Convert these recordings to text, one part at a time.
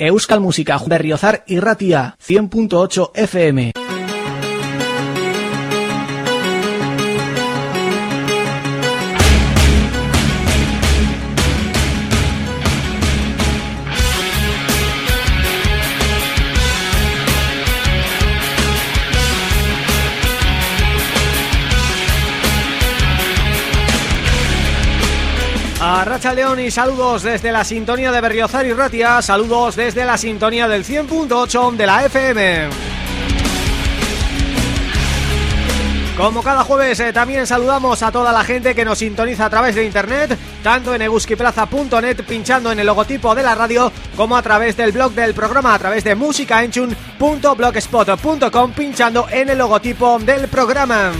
Euskal Música Berriozar y Ratia 100.8 FM León y saludos desde la sintonía de Berriozar y Ratia, saludos desde la sintonía del 100.8 de la FM. Como cada jueves eh, también saludamos a toda la gente que nos sintoniza a través de internet, tanto en eguskiplaza.net pinchando en el logotipo de la radio, como a través del blog del programa, a través de musicaenchun.blogspot.com pinchando en el logotipo del programa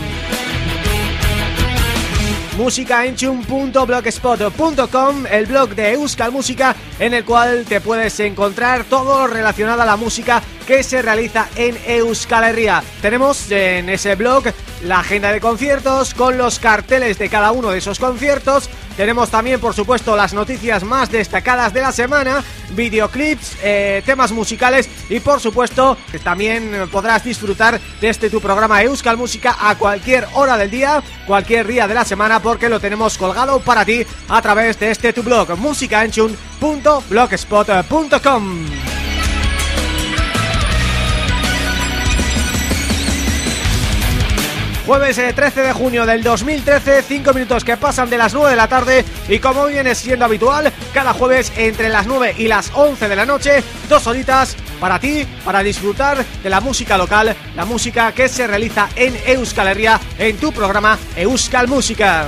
musicaenchun.blogspot.com, el blog de Euskal Música, en el cual te puedes encontrar todo relacionado a la música que se realiza en Euskal Herria. Tenemos en ese blog la agenda de conciertos con los carteles de cada uno de esos conciertos tenemos también, por supuesto, las noticias más destacadas de la semana, videoclips, eh, temas musicales y, por supuesto, también podrás disfrutar de este tu programa Euskal Música a cualquier hora del día, cualquier día de la semana, porque lo tenemos colgado para ti a través de este tu blog, musicaenchun.blogspot.com. Jueves 13 eh, de junio del 2013, 5 minutos que pasan de las 9 de la tarde y como viene siendo habitual, cada jueves entre las 9 y las 11 de la noche, dos horitas para ti, para disfrutar de la música local, la música que se realiza en Euskal Herria, en tu programa Euskal Música.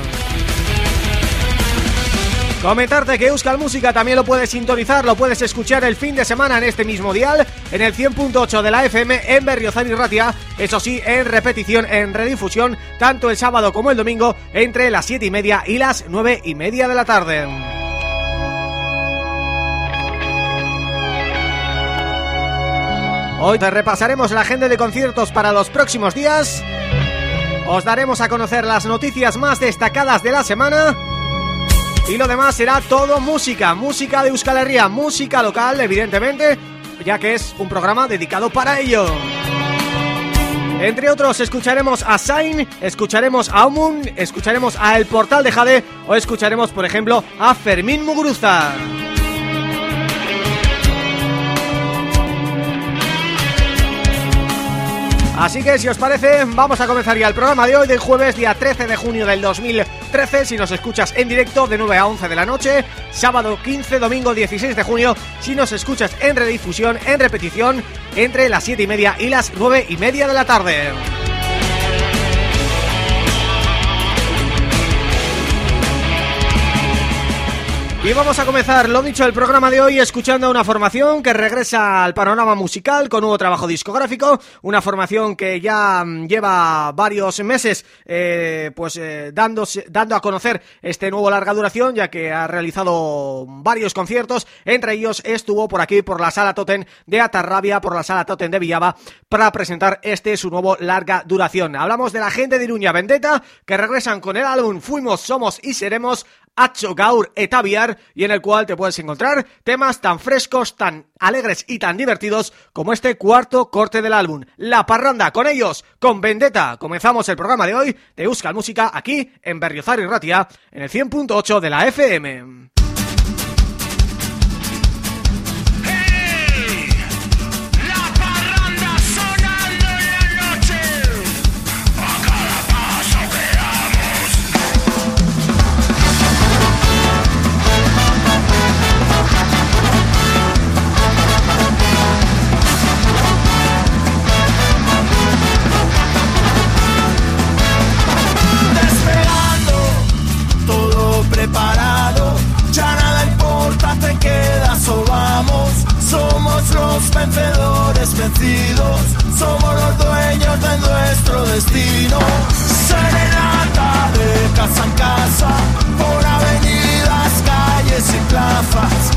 Comentarte que Euskal Música también lo puedes sintonizar, lo puedes escuchar el fin de semana en este mismo dial, en el 100.8 de la FM en Berriozar Ratia, eso sí, en repetición, en redifusión, tanto el sábado como el domingo, entre las 7 y media y las 9 y media de la tarde. Hoy te repasaremos la agenda de conciertos para los próximos días, os daremos a conocer las noticias más destacadas de la semana y lo demás será todo música, música de Euskal Herria, música local, evidentemente, ya que es un programa dedicado para ello. Entre otros, escucharemos a Sain, escucharemos a Omun, escucharemos a El Portal de Jade o escucharemos, por ejemplo, a Fermín Muguruza. Así que si os parece, vamos a comenzar ya el programa de hoy del jueves, día 13 de junio del 2013 Si nos escuchas en directo de 9 a 11 de la noche Sábado 15, domingo 16 de junio. Si nos escuchas en redifusión, en repetición Entre las 7 y media y las 9 y media de la tarde Y vamos a comenzar, lo dicho, el programa de hoy escuchando a una formación que regresa al panorama musical con nuevo trabajo discográfico, una formación que ya mm, lleva varios meses eh, pues eh, dando a conocer este nuevo larga duración, ya que ha realizado varios conciertos, entre ellos estuvo por aquí, por la Sala Toten de Atarrabia, por la Sala Toten de Villaba, para presentar este su nuevo larga duración. Hablamos de la gente de Iruña Vendetta, que regresan con el álbum Fuimos, Somos y Seremos, Acho Gaur Etaviar y en el cual te puedes encontrar temas tan frescos, tan alegres y tan divertidos como este cuarto corte del álbum, La Parranda, con ellos, con Vendetta. Comenzamos el programa de hoy de Euskal Música aquí en Berriozar y Ratia, en el 100.8 de la FM. Vencedores vencidos, somos los dueños de nuestro destino. Serenata de casa en casa, por avenidas, calles y plazas,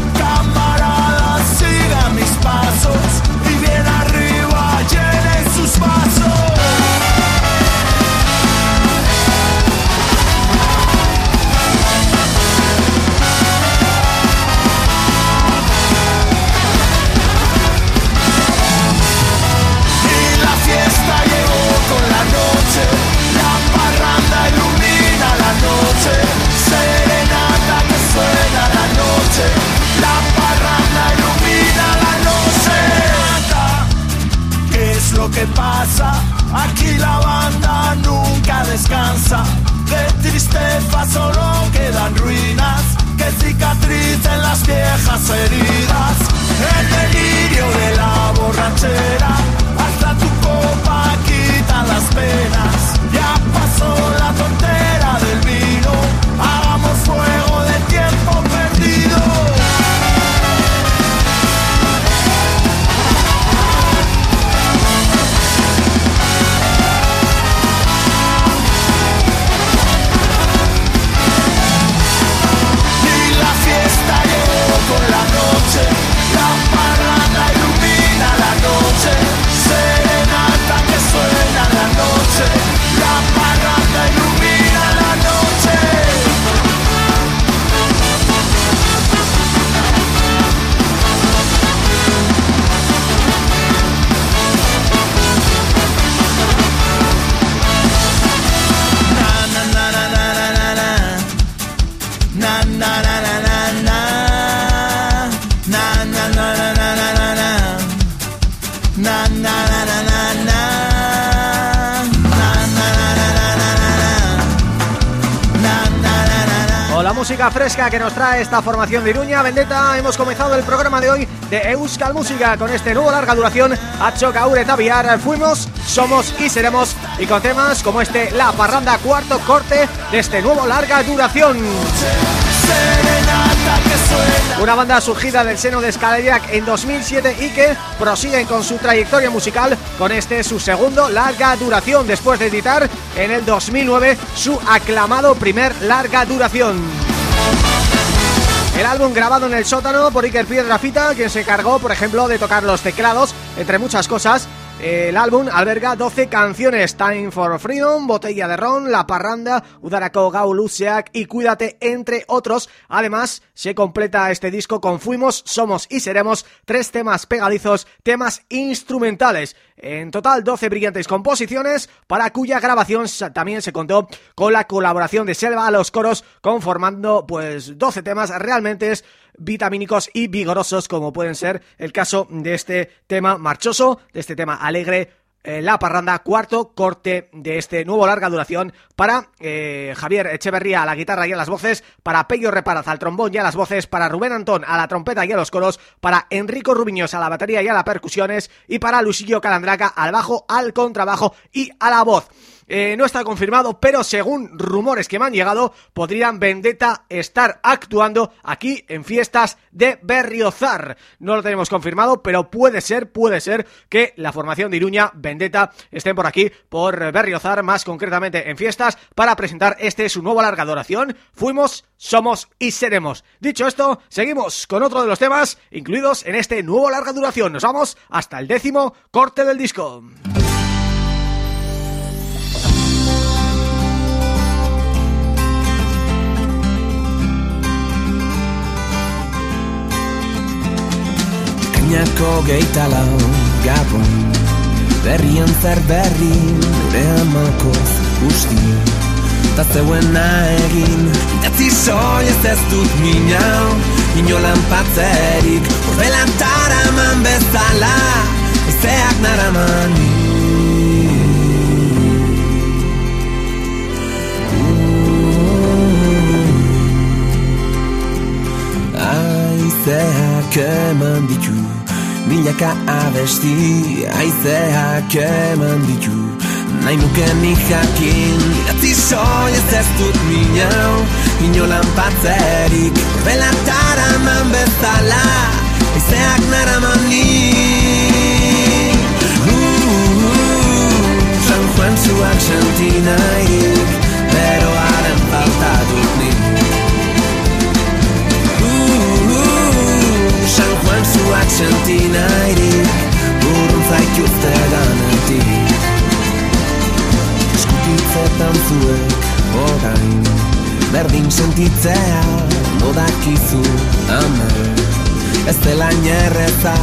Aquí la banda nunca descansa, de tristeza solo quedan ruinas que cicatrizan las viejas heridas, el delirio de la borrachera, música fresca que nos trae esta formación de Iruña. Vendetta, hemos comenzado el programa de hoy de Euskal Música con este nuevo larga duración. Hacho Kaure Taviar, fuimos, somos y seremos. Y con temas como este La Parranda, cuarto corte de este nuevo larga duración. Una banda surgida del seno de Scaleriac en 2007 y que prosiguen con su trayectoria musical con este su segundo larga duración después de editar en el 2009 su aclamado primer larga duración. El álbum grabado en el sótano por Iker Piedrafita, quien se cargó, por ejemplo, de tocar los teclados, entre muchas cosas, el álbum alberga 12 canciones, Time for Freedom, Botella de Ron, La Parranda, Udarako Gau Luceak y Cuídate, entre otros. Además, se completa este disco con Fuimos, Somos y Seremos, tres temas pegadizos, temas instrumentales. En total 12 brillantes composiciones para cuya grabación también se contó con la colaboración de Selva a los coros conformando pues 12 temas realmente vitamínicos y vigorosos como pueden ser el caso de este tema marchoso, de este tema alegre eh, La Parranda, cuarto corte de este nuevo larga duración para eh, Javier Echeverría a la guitarra y a las voces, para Pello Reparaz al trombón y a las voces, para Rubén Antón a la trompeta y a los coros, para Enrico Rubiños a la batería y a las percusiones y para Luisillo Calandraca al bajo, al contrabajo y a la voz. Eh, no está confirmado, pero según rumores que me han llegado, podrían Vendetta estar actuando aquí en fiestas de Berriozar. No lo tenemos confirmado, pero puede ser, puede ser que la formación de Iruña, Vendetta, estén por aquí, por Berriozar, más concretamente en fiestas, para presentar este su nuevo larga duración. Fuimos, somos y seremos. Dicho esto, seguimos con otro de los temas incluidos en este nuevo larga duración. Nos vamos hasta el décimo corte del disco. Espainiako geita lau gabon. Berrian zer berri nure amalkoz usti Ta zeuena egin Itatzi soi ez ez dut minau. Inolan patzerik Horbelan taraman bezala. Ezeak naraman Aizeak eman ditu Milaka abesti aizeak eman ditu. Nahi nuke ni jakin Idatzi soi ez ez dut minau Inolan patzerik Bela taraman bezala. Aizeak naraman ni. Uh, uh, uh, San Juan zuak sentinaik Pero haren falta dut Juan zuak senti nahirik Urrun zaituzte danetik Eskutitzetan zuek orain Berdin sentitzea modakizu amer Ez dela nierreza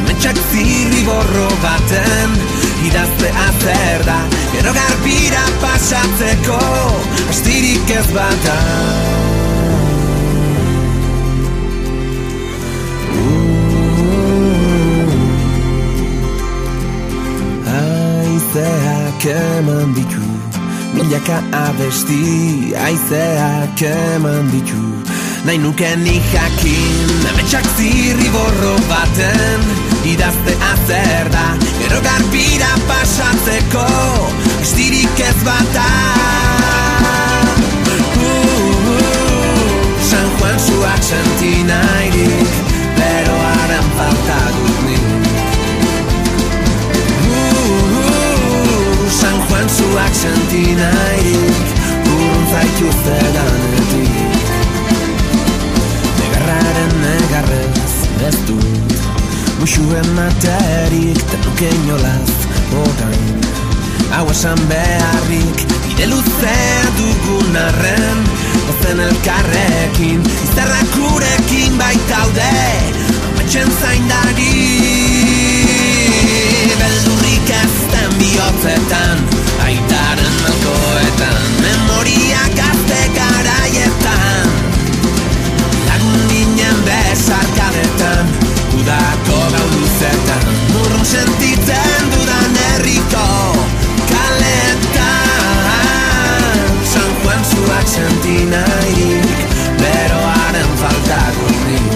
Ametsak zirri borro baten Idazte azer da Gero garbira pasatzeko Astirik ez batan Aizeak eman ditu Milaka abesti Aizeak eman ditu. Nahi nuke ni jakin Ametsak zirri borro baten Idazte azer da Gero garbira pasatzeko Estirik ez bata. Uh, uh, San Juan zuak sentinairik Pero haren falta dut San Juan zuak senti nahirik Urrun zaitu zedanetik. Negarraren negarrez ez dut. Muxuen materik tenuke inolaz orain Hau esan beharrik Ide luzea dugun arren. Ozen elkarrekin Izarrak urekin baitaude. Ametxen zaindari beldurrik azten bihotzetan aitaren malkoetan Memoria gazte garaietan. Lagun ginen bezarkadetan Udako gau luzetan Murrun sentitzen dudan erriko Kaletan. San Juan zuak sentinairik Beroaren faltako rin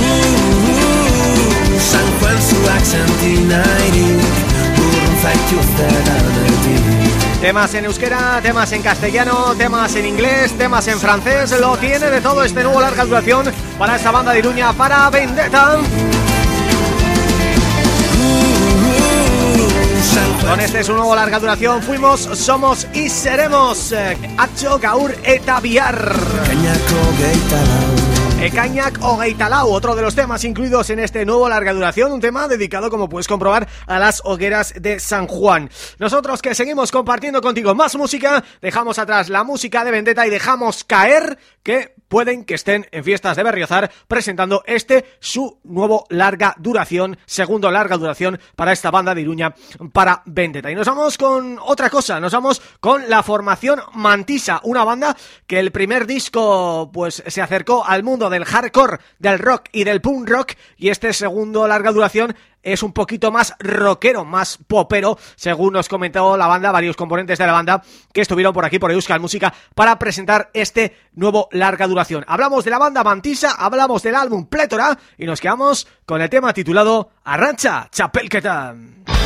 uh, uh, uh, San Juan zuak sentinairik Temas en euskera, temas en castellano, temas en inglés, temas en francés Lo tiene de todo este nuevo larga duración para esta banda de Iruña, para Vendetta. Con este su nuevo larga duración fuimos, somos y seremos Hacho, Gaur eta Biar Ecañac o Gaitalau, otro de los temas incluidos en este nuevo larga duración, un tema dedicado, como puedes comprobar, a las hogueras de San Juan. Nosotros que seguimos compartiendo contigo más música, dejamos atrás la música de Vendetta y dejamos caer que pueden que estén en fiestas de Berriozar presentando este su nuevo larga duración, segundo larga duración para esta banda de Iruña para Vendetta. Y nos vamos con otra cosa, nos vamos con la formación Mantisa, una banda que el primer disco pues se acercó al mundo del hardcore, del rock y del punk rock y este segundo larga duración es un poquito más rockero, más popero, según nos comentó la banda, varios componentes de la banda que estuvieron por aquí, por Euskal Música, para presentar este nuevo larga duración. Hablamos de la banda Mantisa, hablamos del álbum Plétora y nos quedamos con el tema titulado Arrancha Chapelquetan.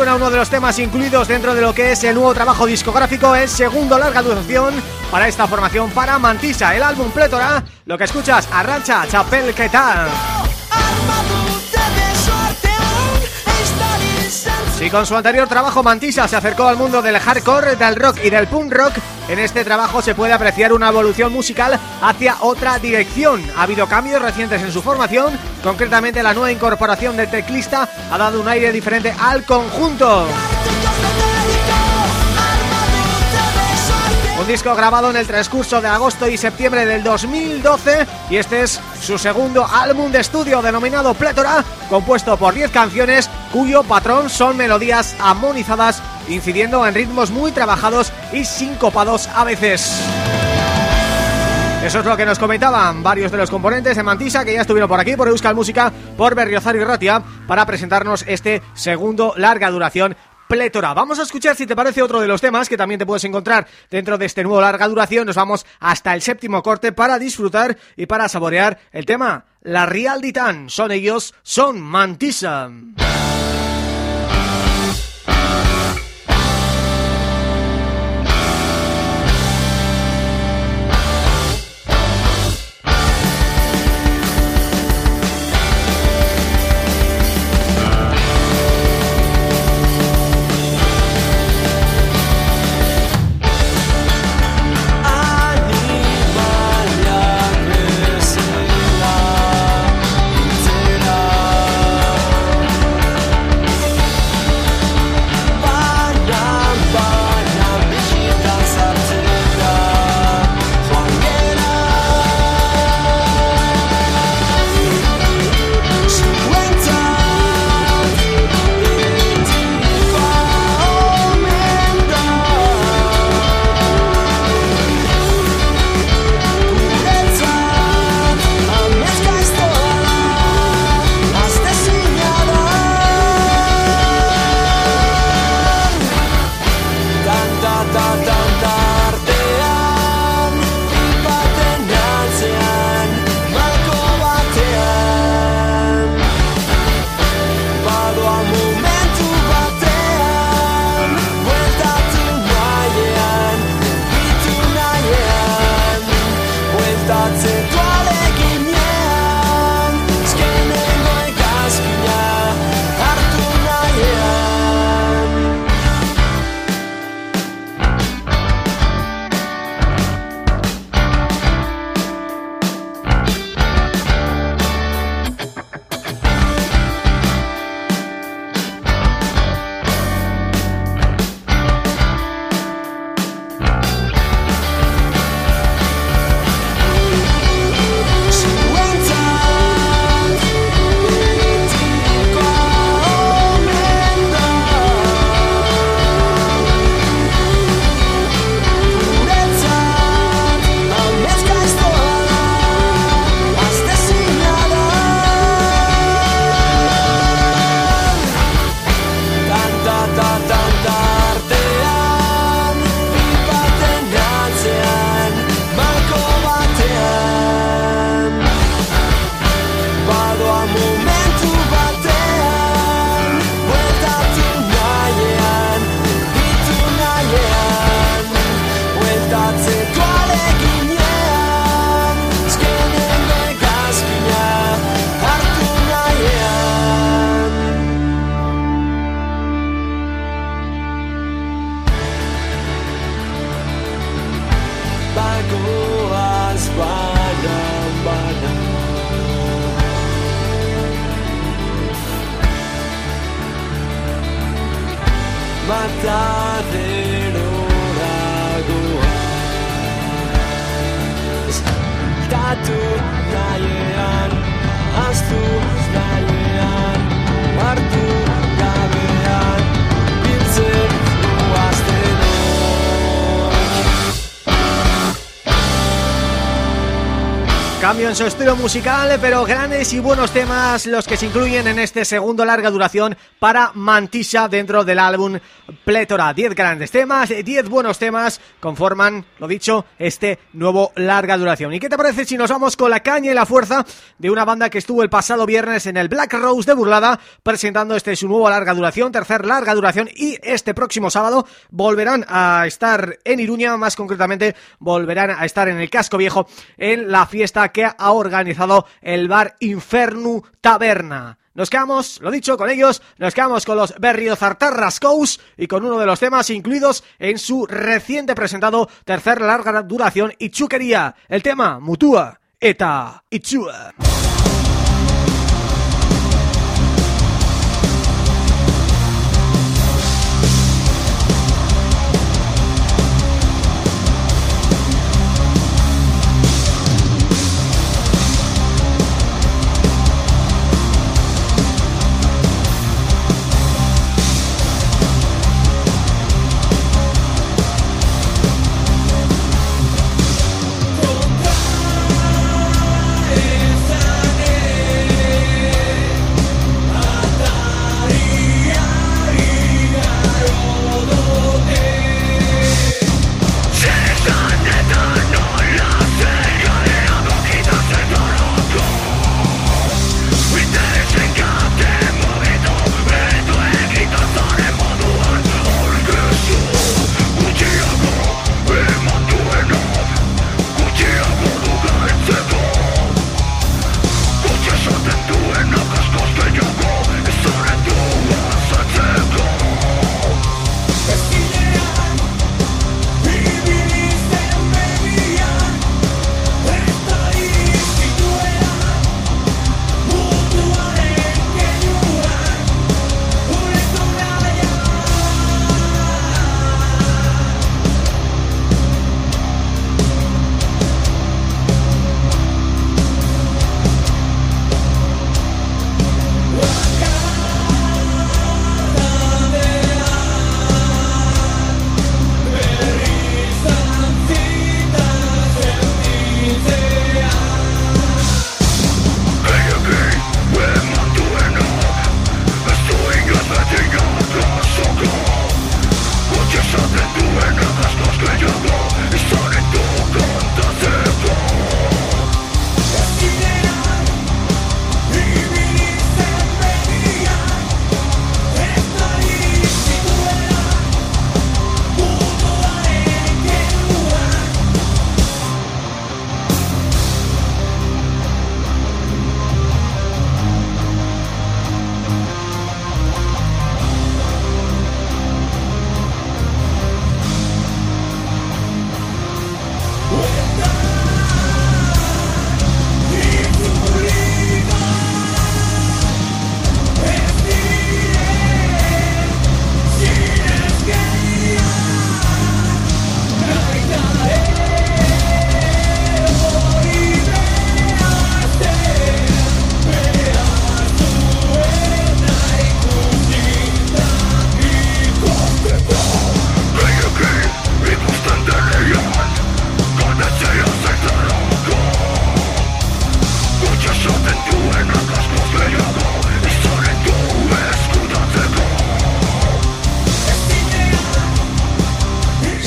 Suena uno de los temas incluidos dentro de lo que es el nuevo trabajo discográfico, el segundo larga duración para esta formación para Mantisa, el álbum Plétora, lo que escuchas, Arrancha, Chapel, ¿qué tal? Si con su anterior trabajo Mantisa se acercó al mundo del hardcore, del rock y del punk rock, en este trabajo se puede apreciar una evolución musical hacia otra dirección. Ha habido cambios recientes en su formación, concretamente la nueva incorporación del teclista ha dado un aire diferente al conjunto. Un disco grabado en el transcurso de agosto y septiembre del 2012 y este es su segundo álbum de estudio denominado Plétora, compuesto por 10 canciones cuyo patrón son melodías armonizadas incidiendo en ritmos muy trabajados y sincopados a veces. Eso es lo que nos comentaban varios de los componentes de Mantisa que ya estuvieron por aquí, por Euskal Música, por Berriozar y Ratia, para presentarnos este segundo larga duración plétora. Vamos a escuchar, si te parece, otro de los temas que también te puedes encontrar dentro de este nuevo larga duración. Nos vamos hasta el séptimo corte para disfrutar y para saborear el tema La Real Ditán. Son ellos, son Mantisa. Estilo musical, pero grandes y buenos temas los que se incluyen en este segundo larga duración para Mantisa dentro del álbum Plétora. 10 grandes temas, 10 buenos temas conforman, lo dicho, este nuevo larga duración. ¿Y qué te parece si nos vamos con la caña y la fuerza de una banda que estuvo el pasado viernes en el Black Rose de Burlada presentando este su nuevo larga duración, tercer larga duración y este próximo sábado volverán a estar en Iruña, más concretamente volverán a estar en el Casco Viejo en la fiesta que ha organizado el bar Infernu Taberna. Nos quedamos, lo dicho, con ellos, nos quedamos con los Berriozartarrascous y con uno de los temas incluidos en su reciente presentado tercer larga duración Ichuquería, el tema Mutua eta Ichua.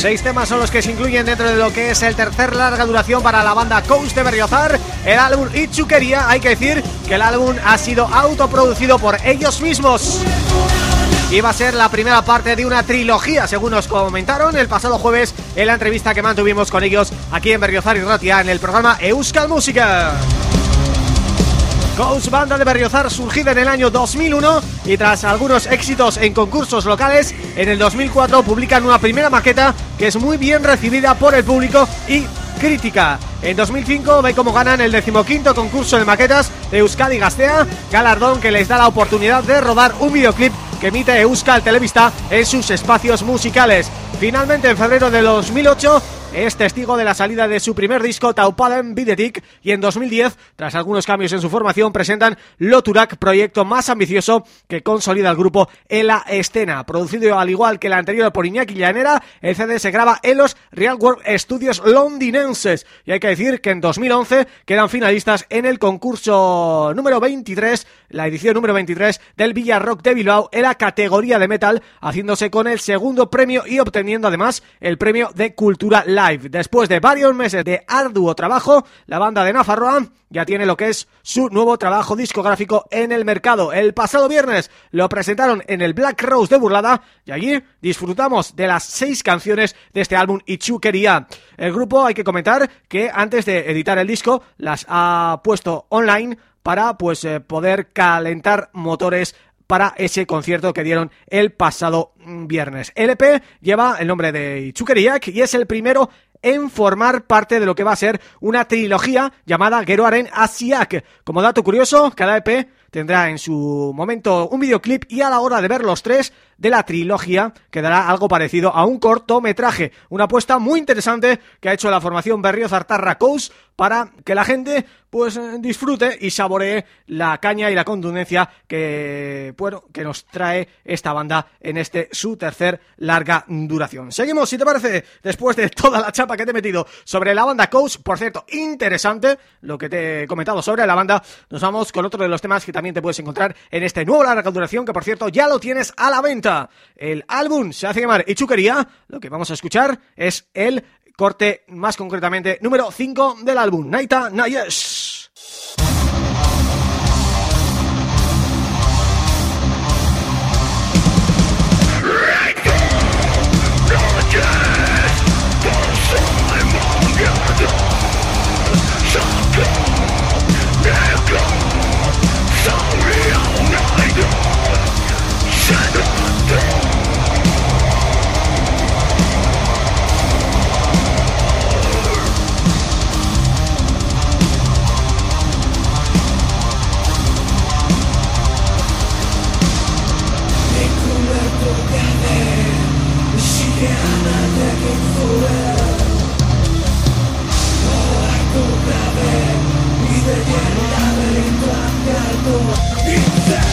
Seis temas son los que se incluyen dentro de lo que es el tercer larga duración para la banda Coast de Berriozar El álbum Ichuquería, hay que decir que el álbum ha sido autoproducido por ellos mismos Iba a ser la primera parte de una trilogía, según nos comentaron el pasado jueves en la entrevista que mantuvimos con ellos aquí en Berriozar y Ratia en el programa Euskal Música. Ghost Banda de Berriozar surgida en el año 2001 y tras algunos éxitos en concursos locales, en el 2004 publican una primera maqueta que es muy bien recibida por el público y crítica. En 2005 ve cómo ganan el decimoquinto concurso de maquetas de Euskadi Gastea, galardón que les da la oportunidad de rodar un videoclip que emite Euskal Televista en sus espacios musicales. Finalmente, en febrero de 2008, es testigo de la salida de su primer disco Taupaden Videtic y en 2010, tras algunos cambios en su formación, presentan Loturak, proyecto más ambicioso que consolida el grupo en la escena. Producido al igual que el anterior por Iñaki Llanera, el CD se graba en los Real World Studios londinenses y hay que decir que en 2011 quedan finalistas en el concurso número 23, la edición número 23 del Villarrock de Bilbao en la categoría de metal, haciéndose con el segundo premio y obteniendo además el premio de Cultura La Después de varios meses de arduo trabajo, la banda de Nafarroa ya tiene lo que es su nuevo trabajo discográfico en el mercado. El pasado viernes lo presentaron en el Black Rose de Burlada y allí disfrutamos de las seis canciones de este álbum Ichuquería. El grupo, hay que comentar que antes de editar el disco las ha puesto online para pues eh, poder calentar motores para ese concierto que dieron el pasado viernes. El EP lleva el nombre de Ichukeriak y es el primero en formar parte de lo que va a ser una trilogía llamada Geroaren Asiak. Como dato curioso, cada EP tendrá en su momento un videoclip y a la hora de ver los tres de la trilogía quedará algo parecido a un cortometraje. Una apuesta muy interesante que ha hecho la formación Berriozar Coast para que la gente pues disfrute y saboree la caña y la contundencia que bueno que nos trae esta banda en este su tercer larga duración. Seguimos, si te parece, después de toda la chapa que te he metido sobre la banda Coast, por cierto, interesante lo que te he comentado sobre la banda, nos vamos con otro de los temas que también te puedes encontrar en este nuevo larga duración que por cierto ya lo tienes a la venta. El álbum se hace llamar Ichuquería. Lo que vamos a escuchar es el corte, más concretamente, número 5 del álbum. Naita Nayes. It's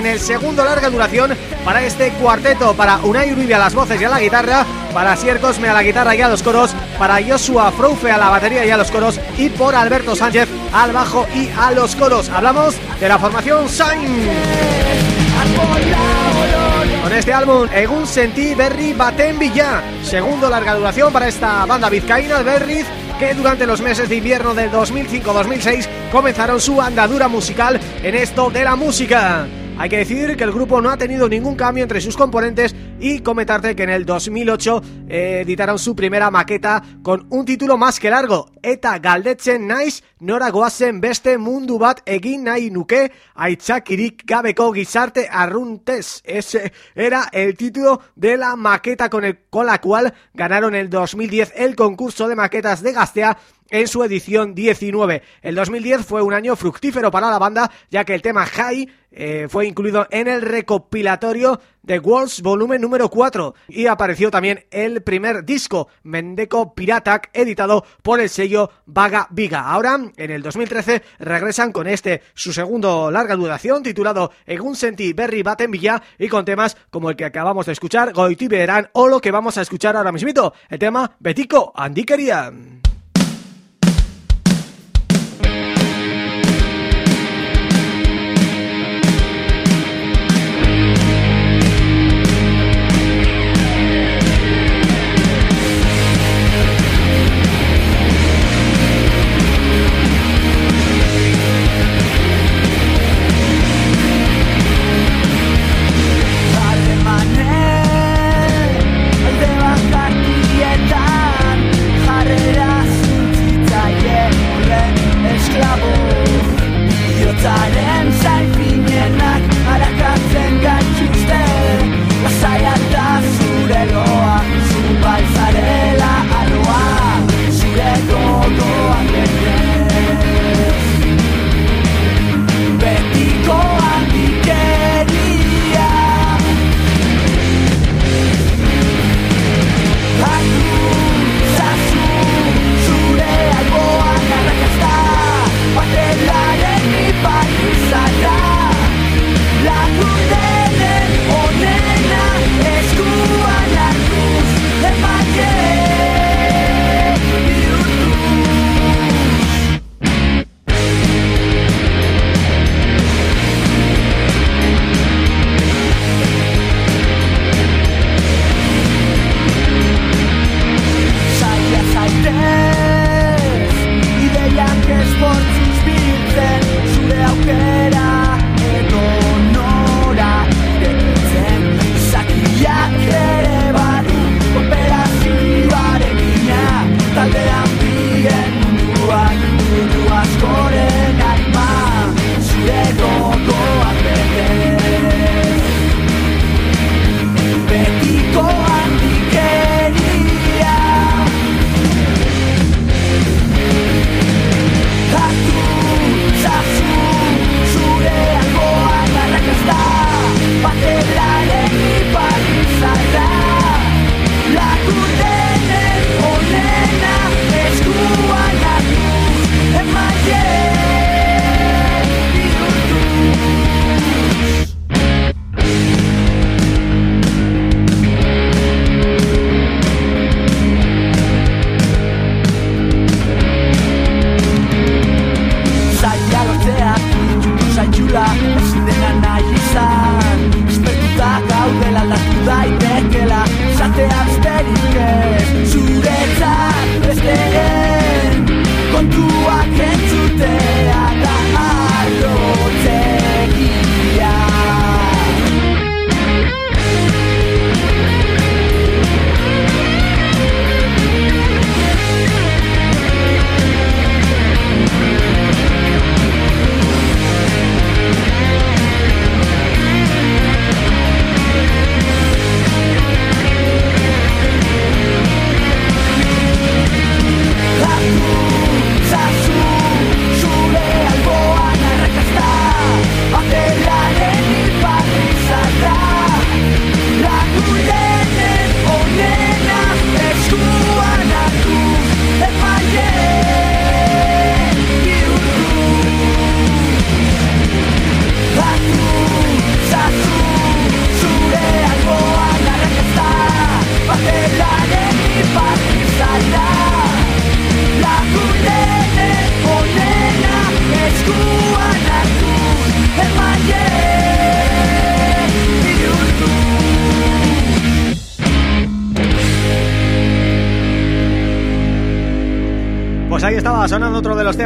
En el segundo larga duración para este cuarteto, para Unai Uribe a las voces y a la guitarra, para Sier Cosme a la guitarra y a los coros, para Joshua Froufe a la batería y a los coros y por Alberto Sánchez al bajo y a los coros. Hablamos de la formación Sain. Con este álbum, Egun Sentí Berry Baten Villa, segundo larga duración para esta banda vizcaína Berriz que durante los meses de invierno del 2005-2006 comenzaron su andadura musical en esto de la música. Hay que decir que el grupo no ha tenido ningún cambio entre sus componentes y comentarte que en el 2008 eh, editaron su primera maqueta con un título más que largo, Eta galdetzen naiz nora goazen beste mundu bat egin nahi nuke aitzakirik gabeko arruntes. Ese era el título de la maqueta con, el, con la cual ganaron el 2010 el concurso de maquetas de Gastea en su edición 19. El 2010 fue un año fructífero para la banda, ya que el tema High eh, fue incluido en el recopilatorio de Worlds volumen número 4 y apareció también el primer disco Mendeco Piratak editado por el sello Vaga Viga. Ahora, en el 2013, regresan con este, su segundo larga duración titulado Egun Senti Berry Baten Villa y con temas como el que acabamos de escuchar, Goiti Verán o lo que vamos a escuchar ahora mismito, el tema Betico Andiquería.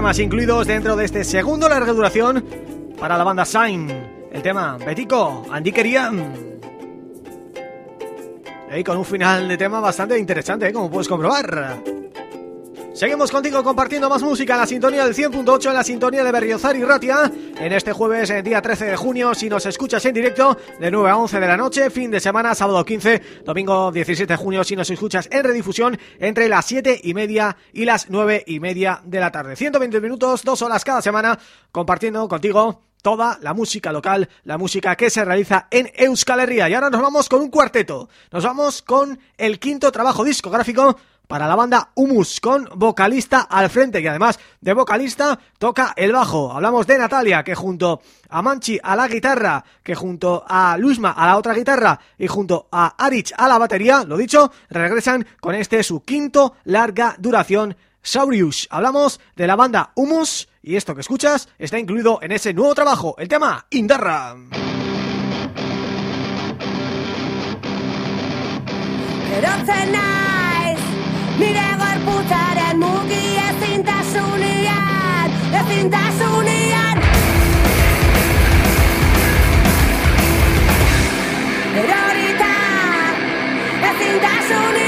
Temas incluidos dentro de este segundo larga duración para la banda Sign. El tema Betico, Andy quería... Y con un final de tema bastante interesante, ¿eh? como puedes comprobar. Seguimos contigo compartiendo más música en la sintonía del 100.8, en la sintonía de Berriozar y Ratia, en este jueves, eh, día 13 de junio, si nos escuchas en directo, de 9 a 11 de la noche, fin de semana, sábado 15, domingo 17 de junio, si nos escuchas en redifusión, entre las 7 y media y las 9 y media de la tarde. 120 minutos, dos horas cada semana, compartiendo contigo toda la música local, la música que se realiza en Euskal Herria. Y ahora nos vamos con un cuarteto, nos vamos con el quinto trabajo discográfico para la banda Humus con vocalista al frente y además de vocalista toca el bajo. Hablamos de Natalia que junto a Manchi a la guitarra, que junto a Luisma a la otra guitarra y junto a Arich a la batería, lo dicho, regresan con este su quinto larga duración Saurius. Hablamos de la banda Humus y esto que escuchas está incluido en ese nuevo trabajo, el tema Indarra. nire gorputzaren mugi ezintasunian, ezintasunian. Erorita, ezintasunian.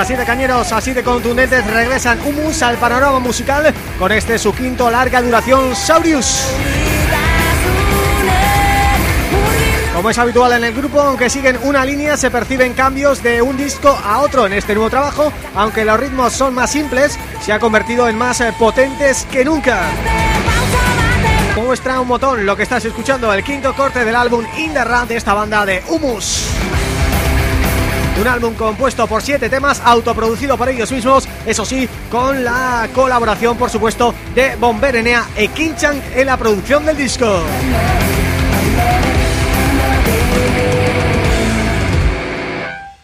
Así de cañeros, así de contundentes regresan Humus al panorama musical con este su quinto larga duración Saurius. Como es habitual en el grupo, aunque siguen una línea, se perciben cambios de un disco a otro en este nuevo trabajo, aunque los ritmos son más simples, se ha convertido en más eh, potentes que nunca. Muestra un botón lo que estás escuchando, el quinto corte del álbum In de esta banda de Humus. Un álbum compuesto por siete temas, autoproducido por ellos mismos, eso sí, con la colaboración, por supuesto, de Bomberenea y Kinchang en la producción del disco.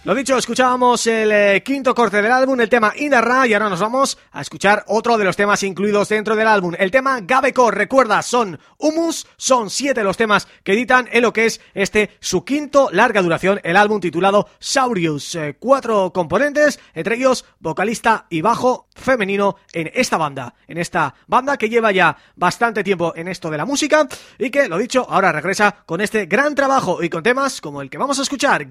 Lo dicho, escuchábamos el eh, quinto corte del álbum, el tema Inarra, y ahora nos vamos a escuchar otro de los temas incluidos dentro del álbum, el tema Gabeco. Recuerda, son Humus, son siete los temas que editan en lo que es este su quinto larga duración, el álbum titulado Saurius. Eh, cuatro componentes, entre ellos vocalista y bajo femenino en esta banda, en esta banda que lleva ya bastante tiempo en esto de la música y que, lo dicho, ahora regresa con este gran trabajo y con temas como el que vamos a escuchar,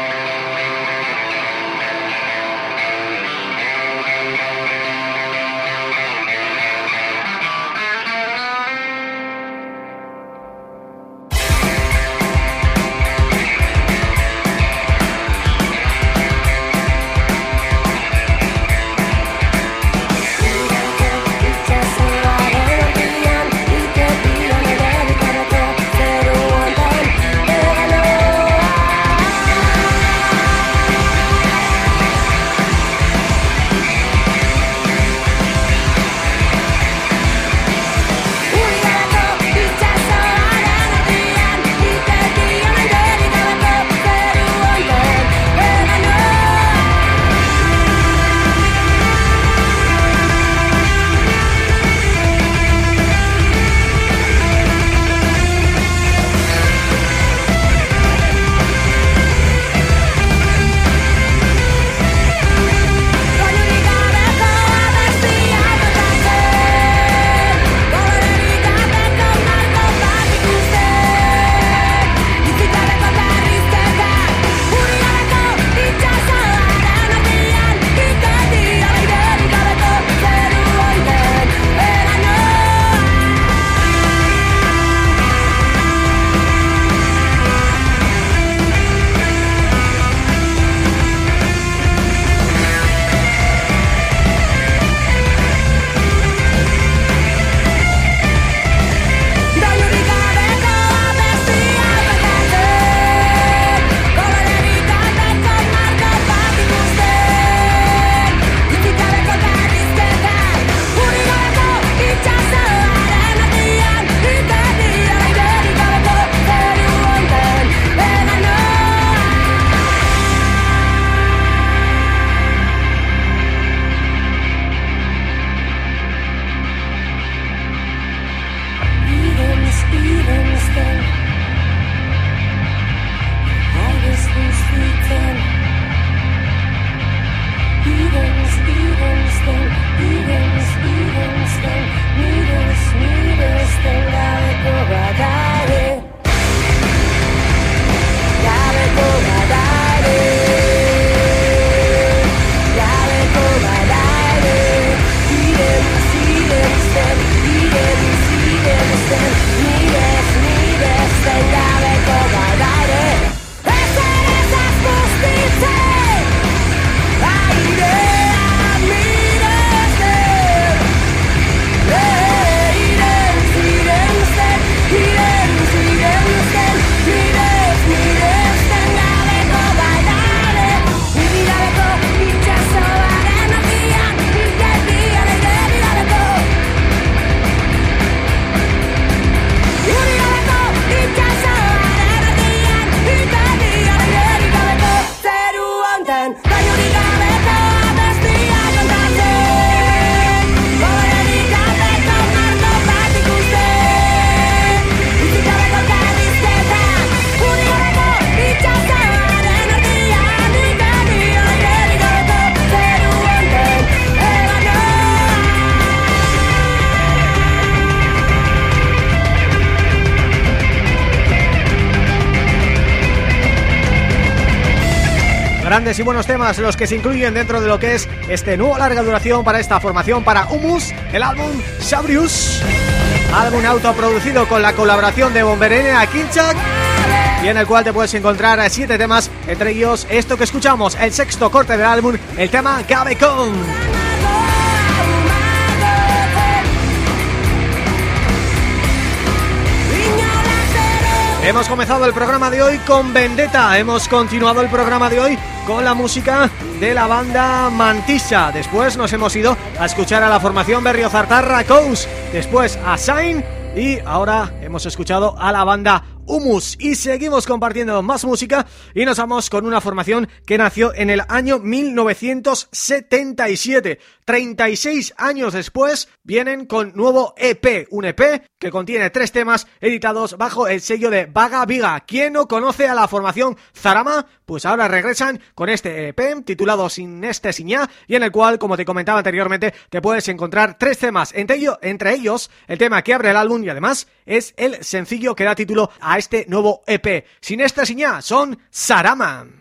Needles, needles, thing, needles, needles, thing. Grandes y buenos temas los que se incluyen dentro de lo que es este nuevo larga duración para esta formación para Humus, el álbum Sabrius, álbum autoproducido con la colaboración de Bomberene Kinchak y en el cual te puedes encontrar siete temas, entre ellos esto que escuchamos, el sexto corte del álbum, el tema Gabecon. Hemos comenzado el programa de hoy con Vendetta, hemos continuado el programa de hoy con la música de la banda Mantisa. Después nos hemos ido a escuchar a la formación Berriozartarra Coast, después a Sain. Y ahora hemos escuchado a la banda Humus y seguimos compartiendo más música y nos vamos con una formación que nació en el año 1977. 36 años después vienen con nuevo EP, un EP que contiene tres temas editados bajo el sello de Vaga Viga. ¿Quién no conoce a la formación Zarama? Pues ahora regresan con este EP titulado Sin este Siñá y en el cual, como te comentaba anteriormente, te puedes encontrar tres temas, entre, ello, entre ellos el tema que abre el álbum y además es el sencillo que da título a este nuevo EP. Sin esta señal son Sarama.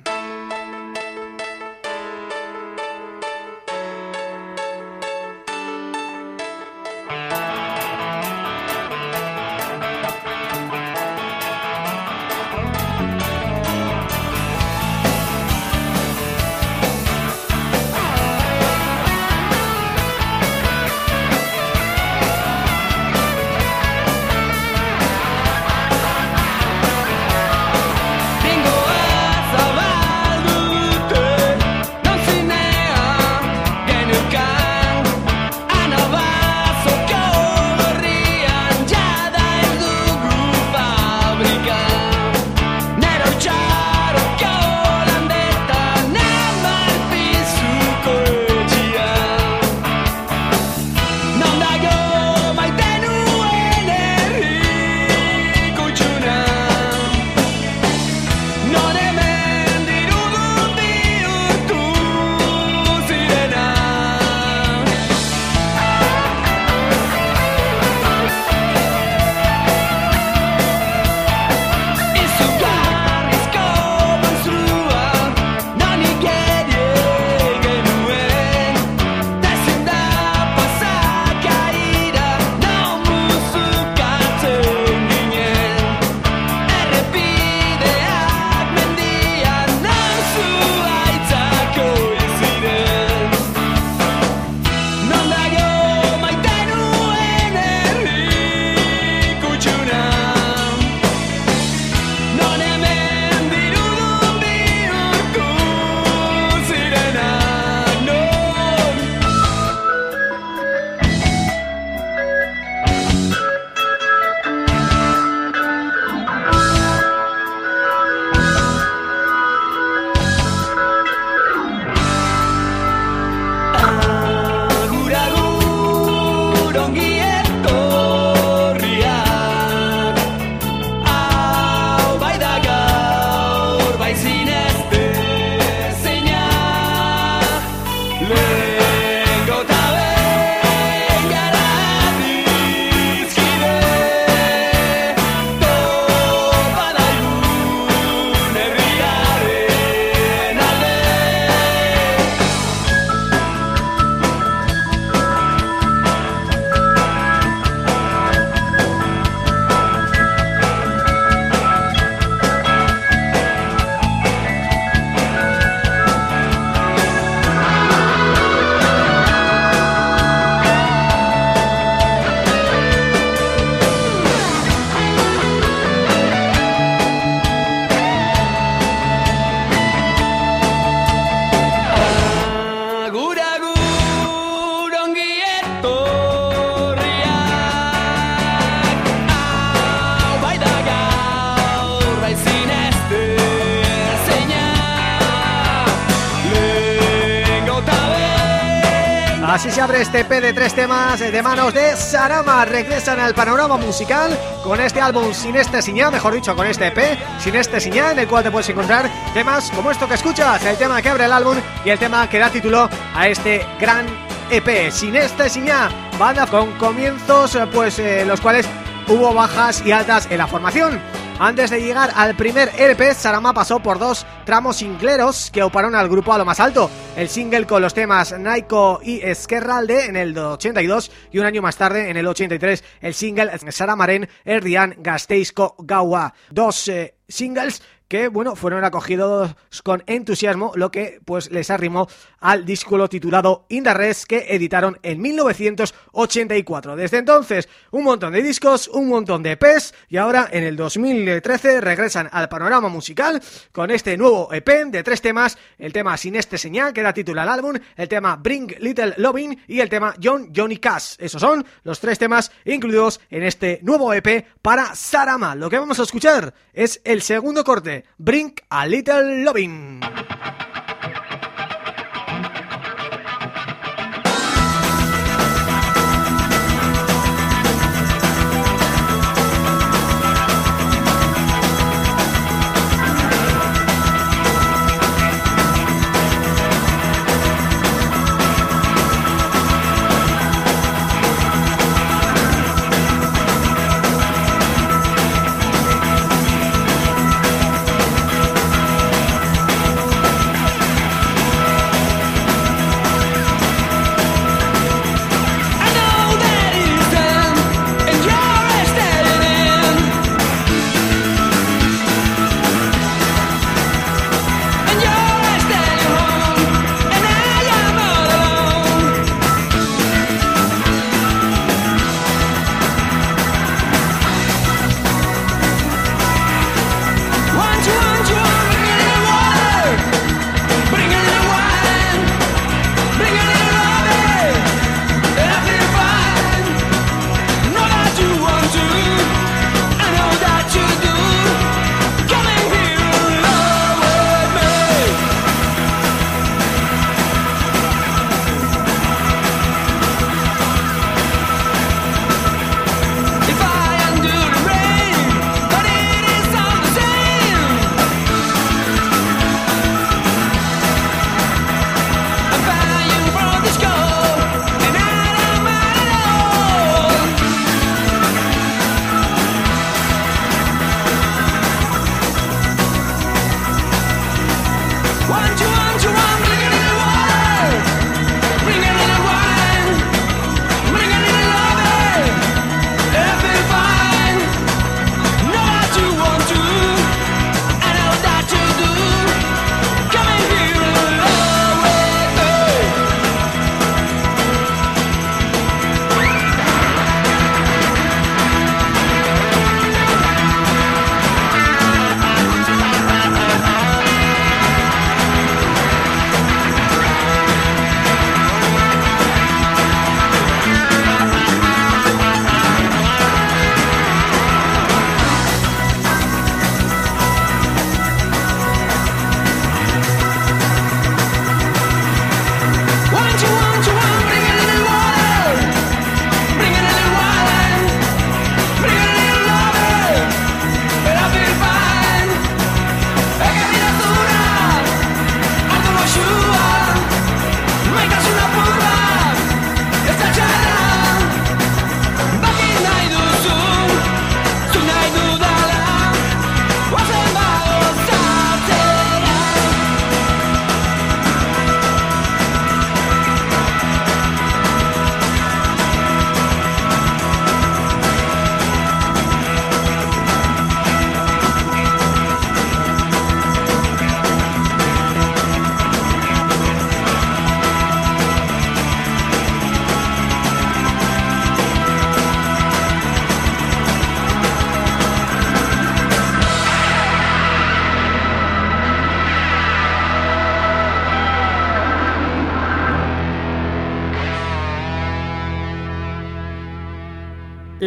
De manos de Sarama. Regresan al panorama musical con este álbum Sin este Siñá, mejor dicho, con este EP Sin este Siñá, en el cual te puedes encontrar temas como esto que escuchas, el tema que abre el álbum y el tema que da título a este gran EP. Sin este Siñá, banda con comienzos, pues eh, los cuales hubo bajas y altas en la formación. Antes de llegar al primer LP, Sarama pasó por dos tramos singleros que oparon al grupo a lo más alto. El single con los temas Naiko y Esquerralde en el 82 y un año más tarde, en el 83, el single Saramaren Erdian Gasteizko Gaua. Dos eh, singles que, bueno, fueron acogidos con entusiasmo, lo que pues les arrimó al disco titulado Indarres que editaron en 1984. Desde entonces, un montón de discos, un montón de EPs y ahora en el 2013 regresan al panorama musical con este nuevo EP de tres temas, el tema Sin este señal que da título al álbum, el tema Bring Little Loving y el tema John Johnny Cash. Esos son los tres temas incluidos en este nuevo EP para Sarama. Lo que vamos a escuchar es el segundo corte, Bring a Little Loving.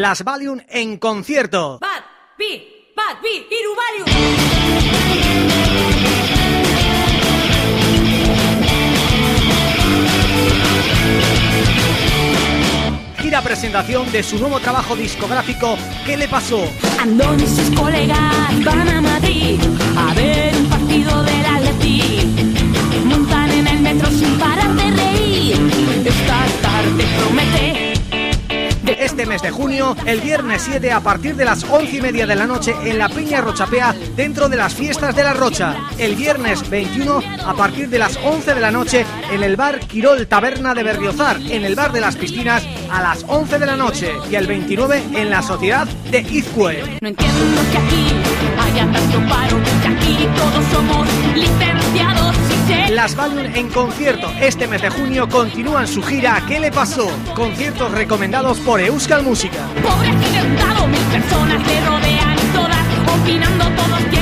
Las Valium en concierto. Bat, bi, hiru Valium. Gira presentación de su nuevo trabajo discográfico ¿Qué le pasó? Andoni y sus colegas van a Madrid a ver un partido del Atleti. Montan en el metro sin parar de reír. Esta tarde promete este mes de junio, el viernes 7 a partir de las 11 y media de la noche en la Peña Rochapea dentro de las fiestas de la Rocha. El viernes 21 a partir de las 11 de la noche en el bar Quirol Taberna de Berriozar, en el bar de las piscinas a las 11 de la noche y el 29 en la sociedad de Izcue. No entiendo que aquí hay haya tanto paro, que aquí todos somos licenciados Las Valium en concierto este mes de junio continúan su gira ¿Qué le pasó? Conciertos recomendados por Euskal Música. Pobre accidentado, mil personas le rodean todas opinando, todos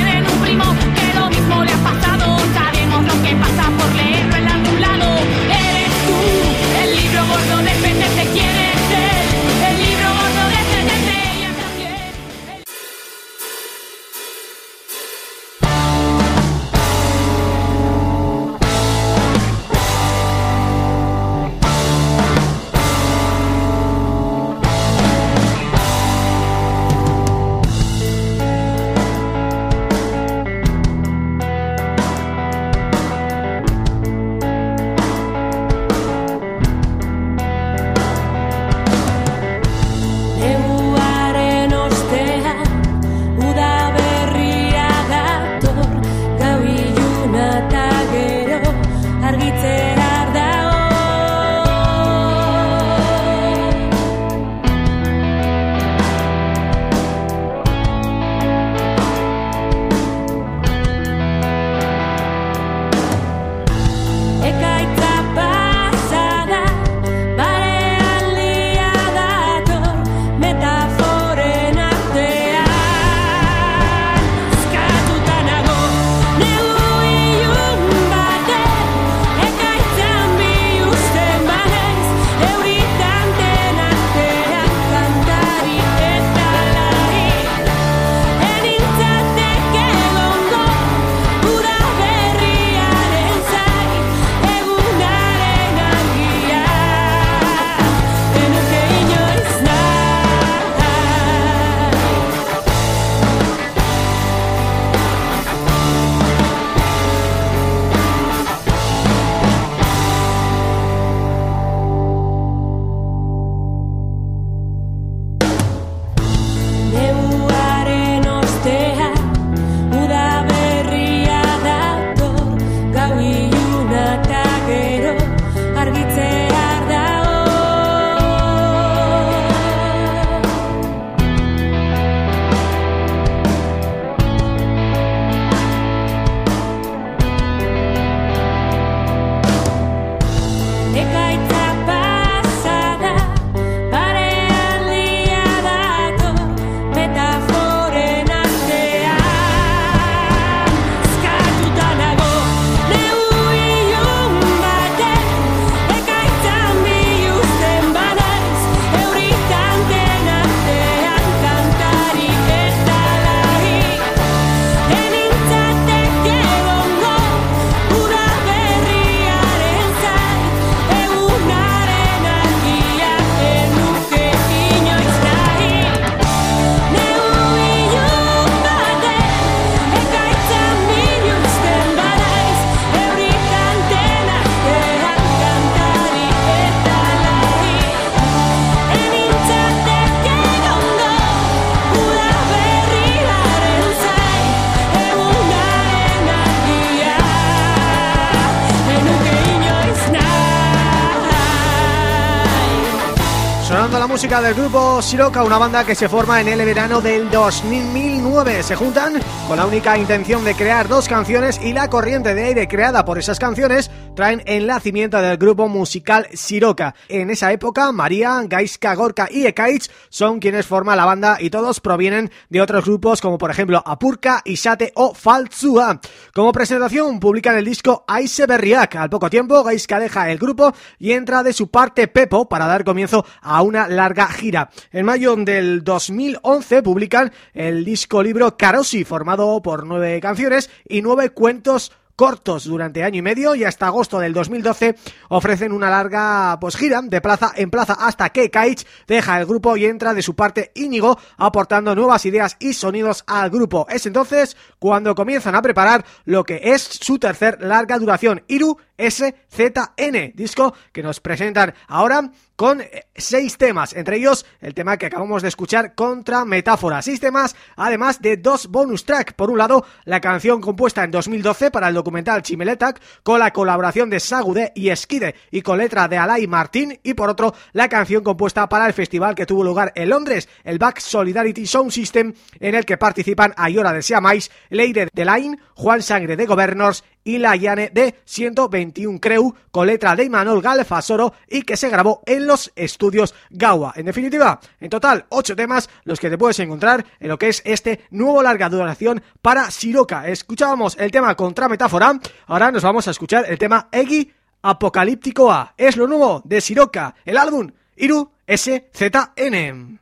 música del grupo Siroca, una banda que se forma en el verano del 2009. Se juntan con la única intención de crear dos canciones y la corriente de aire creada por esas canciones traen el nacimiento del grupo musical Siroca. En esa época, María, Gaiska, Gorka y Ekaich son quienes forman la banda y todos provienen de otros grupos como por ejemplo Apurka, Isate o Faltzua. Como presentación publican el disco Aise Berriak. Al poco tiempo, Gaiska deja el grupo y entra de su parte Pepo para dar comienzo a una larga gira. En mayo del 2011 publican el disco libro Karosi, formado por nueve canciones y nueve cuentos cortos durante año y medio y hasta agosto del 2012 ofrecen una larga pues gira de plaza en plaza hasta que Kaich deja el grupo y entra de su parte Íñigo aportando nuevas ideas y sonidos al grupo. Es entonces cuando comienzan a preparar lo que es su tercer larga duración, Iru SZN, disco que nos presentan ahora con eh, seis temas, entre ellos el tema que acabamos de escuchar, Contra Metáfora. Seis temas, además de dos bonus track. Por un lado, la canción compuesta en 2012 para el documental Chimeletak, con la colaboración de Sagude y Esquide y con letra de Alay Martín, y por otro, la canción compuesta para el festival que tuvo lugar en Londres, el Back Solidarity Sound System, en el que participan Ayora de Siamais, Leire de Juan Sangre de Governors y la Yane de 121 Creu con letra de Imanol Galfasoro y que se grabó en los estudios Gawa. En definitiva, en total, ocho temas los que te puedes encontrar en lo que es este nuevo larga duración para Siroca. Escuchábamos el tema Contra Metáfora, ahora nos vamos a escuchar el tema Egi Apocalíptico A. Es lo nuevo de Siroca, el álbum Iru SZN.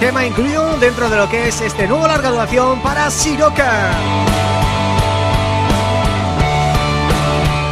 Tema incluido dentro de lo que es este nuevo larga duración para Siroca.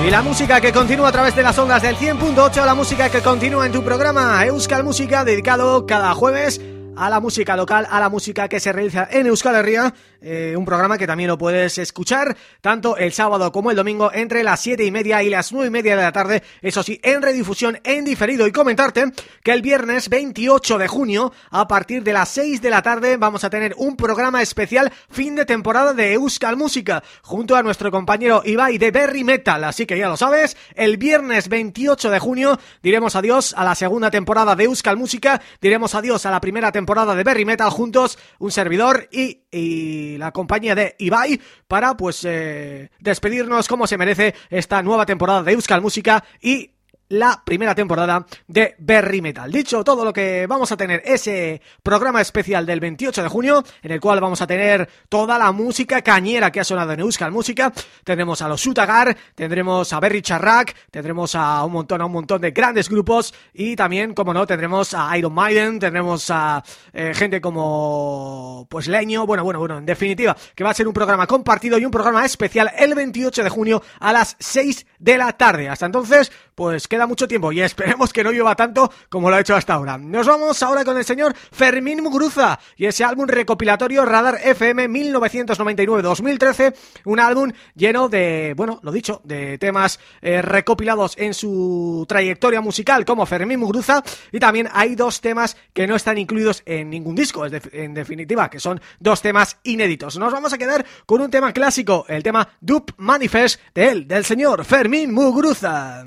Y la música que continúa a través de las ondas del 100.8, la música que continúa en tu programa Euskal Música, dedicado cada jueves a la música local, a la música que se realiza en Euskal Herria, eh, un programa que también lo puedes escuchar tanto el sábado como el domingo entre las 7 y media y las 9 y media de la tarde, eso sí, en redifusión en diferido. Y comentarte que el viernes 28 de junio a partir de las 6 de la tarde vamos a tener un programa especial fin de temporada de Euskal Música junto a nuestro compañero Ibai de Berry Metal, así que ya lo sabes, el viernes 28 de junio diremos adiós a la segunda temporada de Euskal Música, diremos adiós a la primera temporada de Berry Metal juntos, un servidor y, y la compañía de Ibai para pues eh, despedirnos como se merece esta nueva temporada de Euskal Música y la primera temporada de Berry Metal. Dicho todo lo que vamos a tener ese programa especial del 28 de junio, en el cual vamos a tener toda la música cañera que ha sonado en Euskal Música. Tendremos a los Sutagar, tendremos a Berry Charrak, tendremos a un montón, a un montón de grandes grupos y también, como no, tendremos a Iron Maiden, tendremos a eh, gente como pues Leño, bueno, bueno, bueno, en definitiva, que va a ser un programa compartido y un programa especial el 28 de junio a las 6 de la tarde. Hasta entonces, pues queda mucho tiempo y esperemos que no llueva tanto como lo ha hecho hasta ahora. Nos vamos ahora con el señor Fermín Muguruza y ese álbum recopilatorio Radar FM 1999-2013, un álbum lleno de, bueno, lo dicho, de temas eh, recopilados en su trayectoria musical como Fermín Muguruza y también hay dos temas que no están incluidos en ningún disco, en definitiva, que son dos temas inéditos. Nos vamos a quedar con un tema clásico, el tema Dupe Manifest de él, del señor Fermín Muguruza.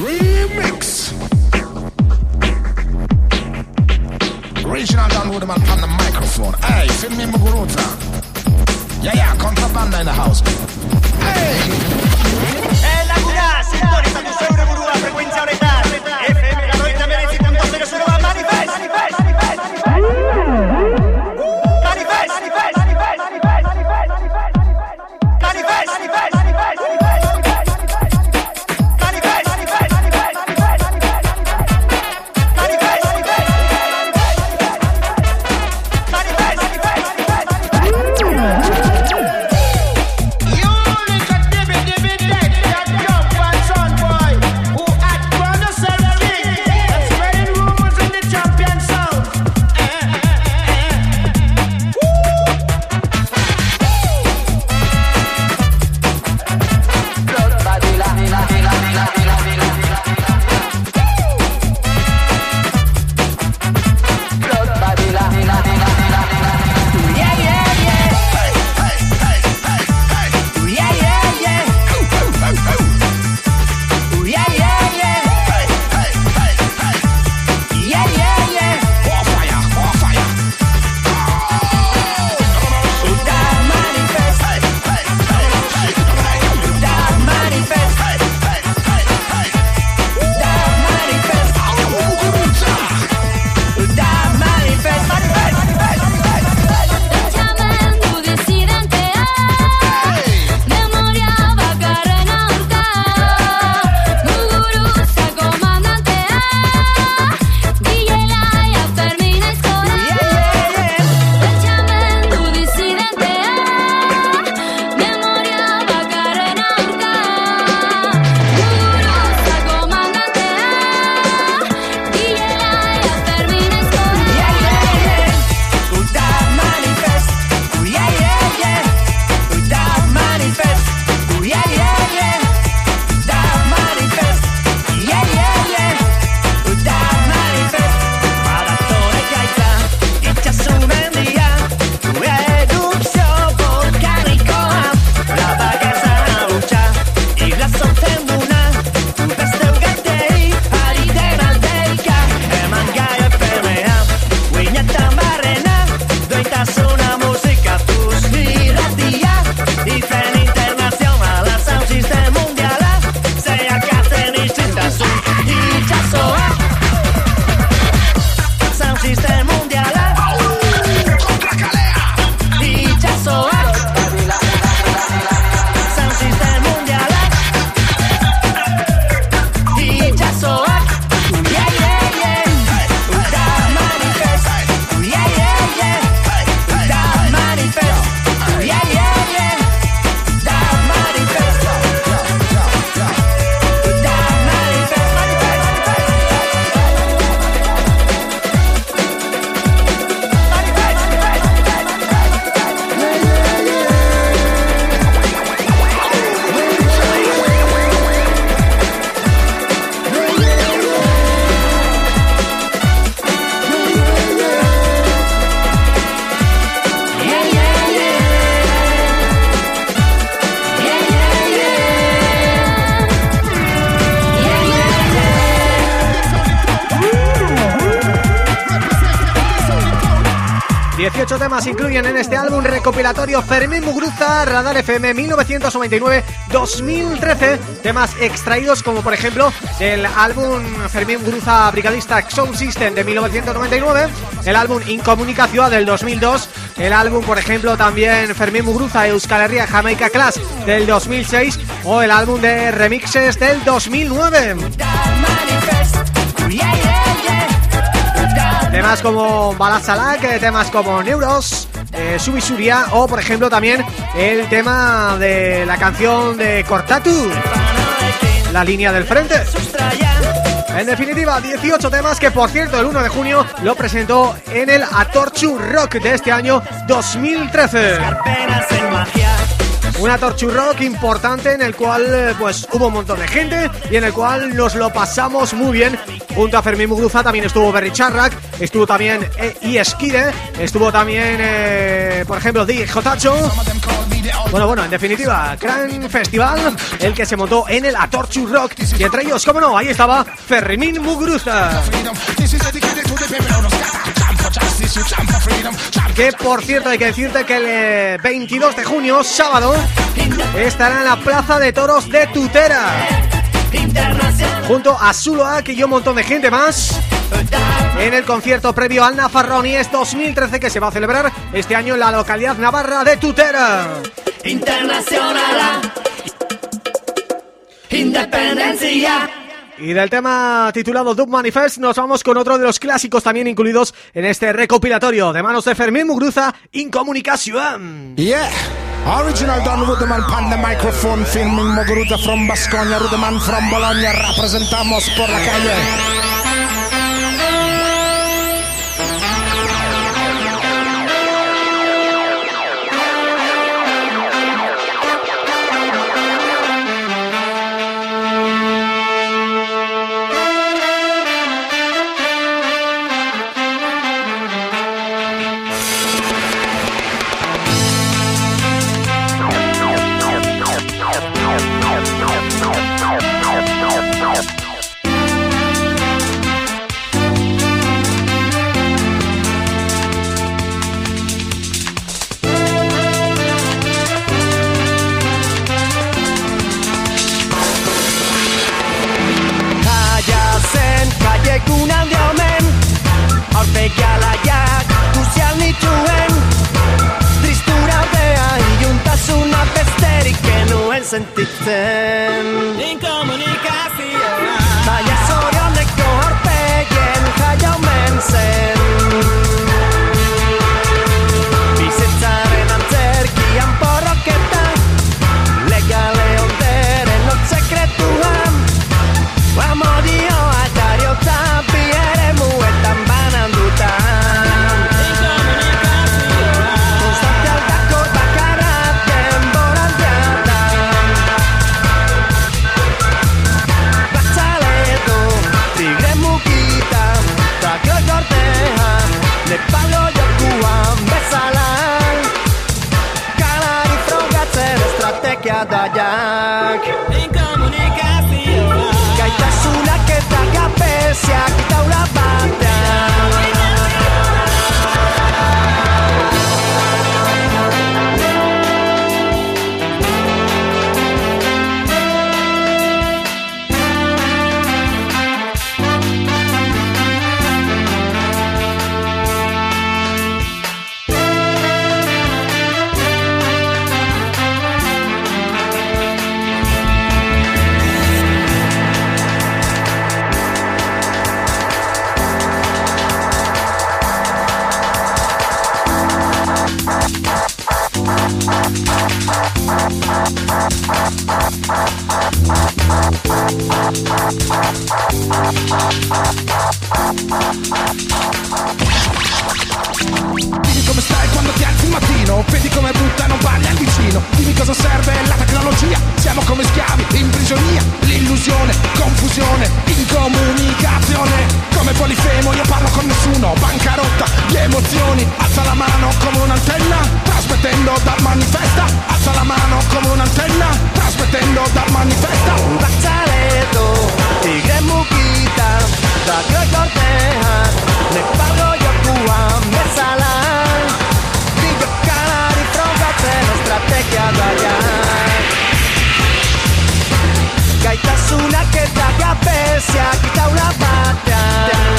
Remix. Regional download man on the microphone. Hey, Fermín Muguruza. Yeah, yeah, contrabanda in the house. Hey! Cura, sintoniza tu. Temas incluyen en este álbum recopilatorio Fermín Muguruza, Radar FM 1999-2013 Temas extraídos como por ejemplo del álbum Fermín Muguruza Brigadista Sound System de 1999 El álbum Incomunicación del 2002 El álbum por ejemplo también Fermín Muguruza Euskal Herria Jamaica Class del 2006 O el álbum de remixes del 2009 Yeah, yeah, yeah Temas como Balasalak, temas como Neuros, eh, Subisuria o por ejemplo también el tema de la canción de Cortatu, La línea del frente. En definitiva, 18 temas que, por cierto, el 1 de junio lo presentó en el Atorchu Rock de este año 2013. Un Atorchu Rock importante en el cual eh, pues hubo un montón de gente y en el cual nos lo pasamos muy bien. Junto a Fermín Muguruza también estuvo Berry Charrak, estuvo también eh, Ieskide, estuvo también, eh, por ejemplo, Jotacho. Bueno, bueno, en definitiva, gran festival el que se montó en el Atorchu Rock y entre ellos, como no, ahí estaba Fermín Muguruza. Que por cierto hay que decirte que el eh, 22 de junio, sábado, estará en la Plaza de Toros de Tutera. Junto a Zuloac y un montón de gente más en el concierto previo al Nafarronies 2013 que se va a celebrar este año en la localidad navarra de Tutera. Internacional Independencia Y del tema titulado Dub Manifest nos vamos con otro de los clásicos también incluidos en este recopilatorio de manos de Fermín Mugruza, Incomunicación. Yeah. Original done with the man pan the microphone filming Moguruta from Basconia, Rudeman from Bologna, representamos por la calle. sen titte Dimmi come stai quando ti alzi il mattino Vedi come buttano balle al vicino. Dimmi cosa serve la tecnologia Siamo come schiavi in prigionia L'illusione, confusione, incomunicazione. Come polifemo io parlo con nessuno Bancarotta di emozioni Alza la mano come un'antenna Trasmettendo dal manifesta Alza la mano come un'antenna Trasmettendo dal manifesta. Batzaleto, tigre mugita, Sagro i ordehan, nek parlo jokuan bezala Bilokalari frogatzen estrategia daian Gaitasunak ez da gabeziak itaula batean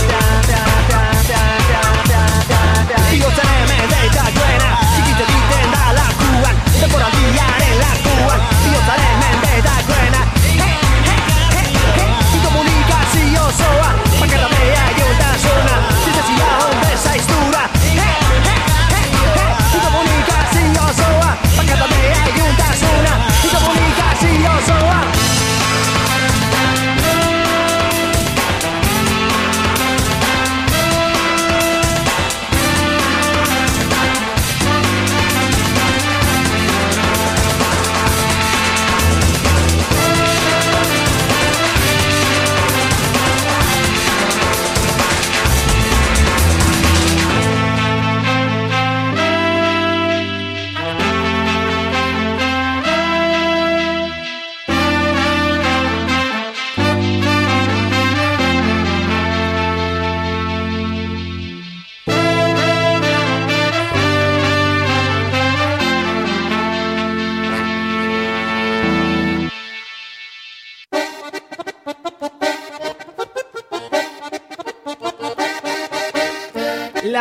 Igotzen hemen deita joena, txikite diten da lakuan Temporaldiaren lakuan, igotzen hemen deita joena Hey, hey, hey, hey, hey, komunikazio zoa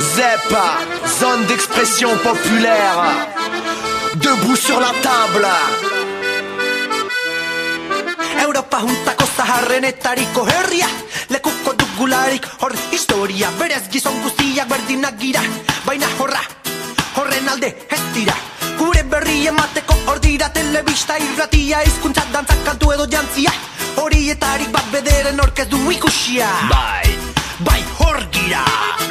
Zepa, zone d'expression populaire. Debout sur la table. Europa juntako zaharrenetariko herria. Lekuko dugularik hor historia. Berez gizon guztiak berdinak gira. Baina horra, horren alde ez dira. Gure berri emateko hor dira Telebista irratia, izkuntza dantzak kantu edo jantzia. Horietarik bat bederen orkez du ikusia. Bai, bai hor gira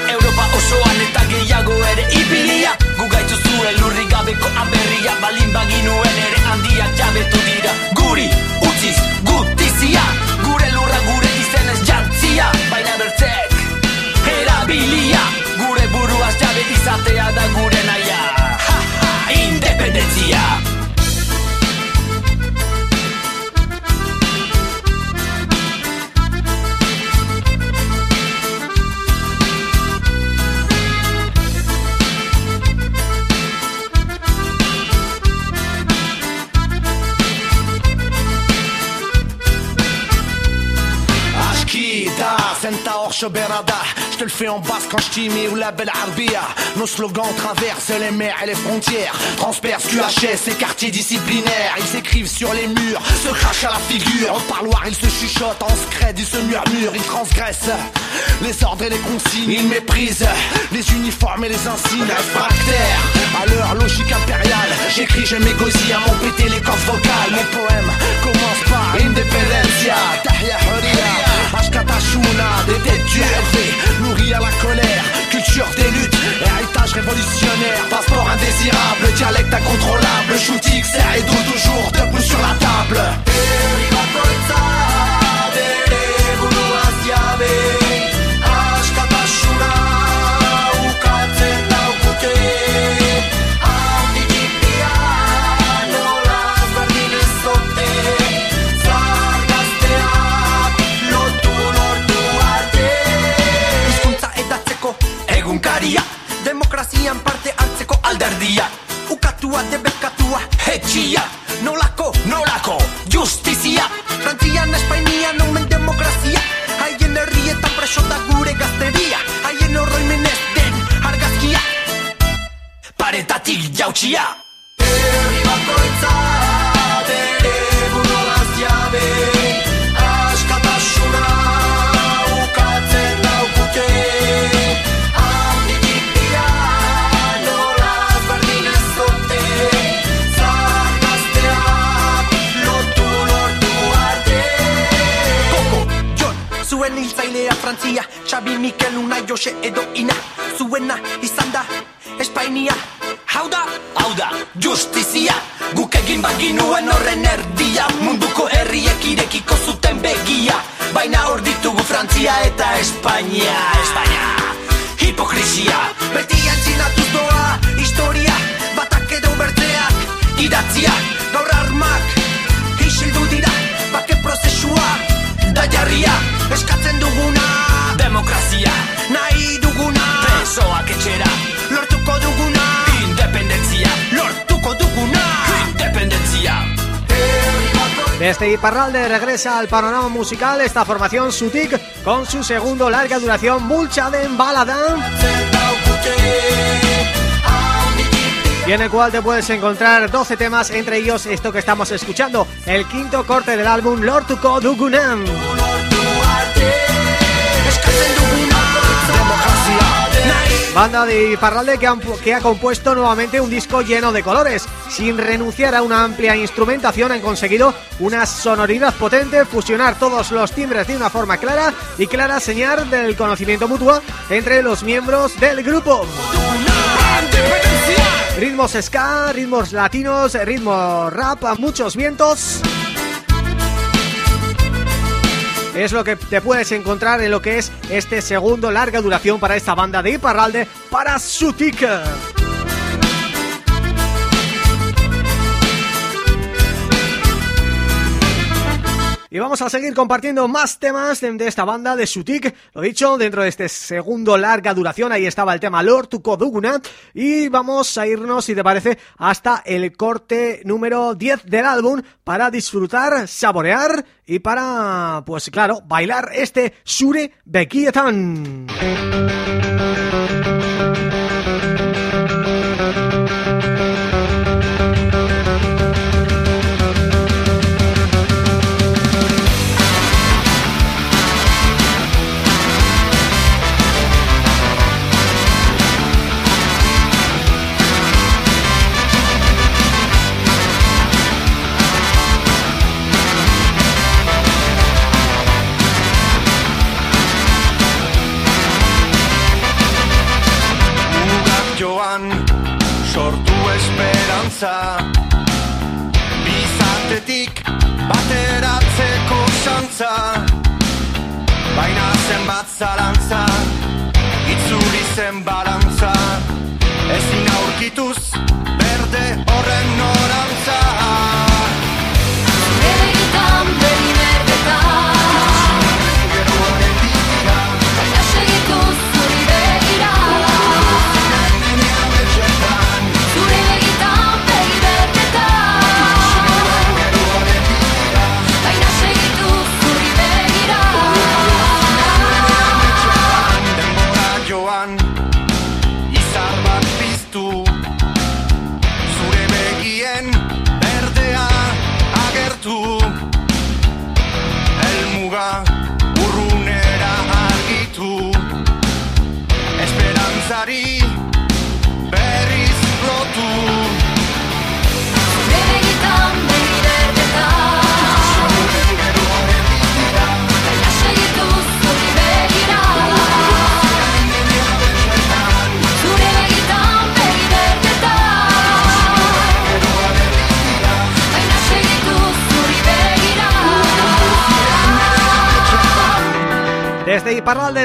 Europa osoan eta gehiago ere ibilia. Gu gaitzu zuen lurri gabeko aberria. Balin baginuen ere handiak jabetu dira. Guri utziz gutizia. Gure lurra gure izenez jantzia Baina bertzek erabilia. Gure buruaz jabe izatea da gure naia Ha, ha, independentzia Je te le fais en basse quand je mets ou la belle Arbia. Nos slogans traversent les mers et les frontières Transpercent QHS et quartiers disciplinaires. Ils s'écrivent sur les murs, se crachent à la figure. Au parloir ils se chuchotent, en scred ils se murmurent Ils transgressent les ordres et les consignes Ils méprisent les uniformes et les insignes. Réfractaires à leur logique impériale J'écris, je m'égosille à m'empêter les cordes vocales. Mon poème commence par Independencia Huria Ashkata Shuna Des têtes du RV Nourris à la colère Culture des luttes Héritage révolutionnaire Passeport indésirable Dialecte incontrôlable Shooting, serre et dos toujours debout sur la table alderdia Ukatua debekatua Etxia, nolako, nolako, justizia. Frantzian, Espainian, omen demokrazia. Haien herrietan preso da gure gazteria. Haien oroimenez den argazkia. Paretatik jautxia Herri bakoitza Frantzia Xabi Mikel Unai Jose edo Ina. Zuena izan da Espainia. Hau da, Hau da, justizia. Guk egin baginuen horren erdia. Munduko herriek irekiko zuten begia. Baina hor ditugu Frantzia eta Espainia. Espainia, hipokrizia. Beti antzinatuz doa historia. Batak edo bertzeak idatzia. Gaur armak isildu dira. Bake prozesua Da jarria, demokrazia. Nahi duguna. Desde Iparralde regresa al panorama musical. Esta formación Sutik con su segundo larga duración Mulchaden Baladan y en el cual te puedes encontrar 12 temas, entre ellos esto que estamos escuchando, el quinto corte del álbum Lortuko Dugunan. Banda de Iparralde que, que ha compuesto nuevamente un disco lleno de colores. Sin renunciar a una amplia instrumentación han conseguido una sonoridad potente, fusionar todos los timbres de una forma clara y clara señal del conocimiento mutuo entre los miembros del grupo. Ritmos ska, ritmos latinos, ritmo rap, muchos vientos. Es lo que te puedes encontrar en lo que es este segundo larga duración para esta banda de Iparralde para Sutica. Y vamos a seguir compartiendo más temas de, esta banda de Sutik. Lo dicho, dentro de este segundo larga duración Ahí estaba el tema Lord Tuko Duguna Y vamos a irnos, si te parece Hasta el corte número 10 del álbum Para disfrutar, saborear Y para, pues claro, bailar este Sure Bekietan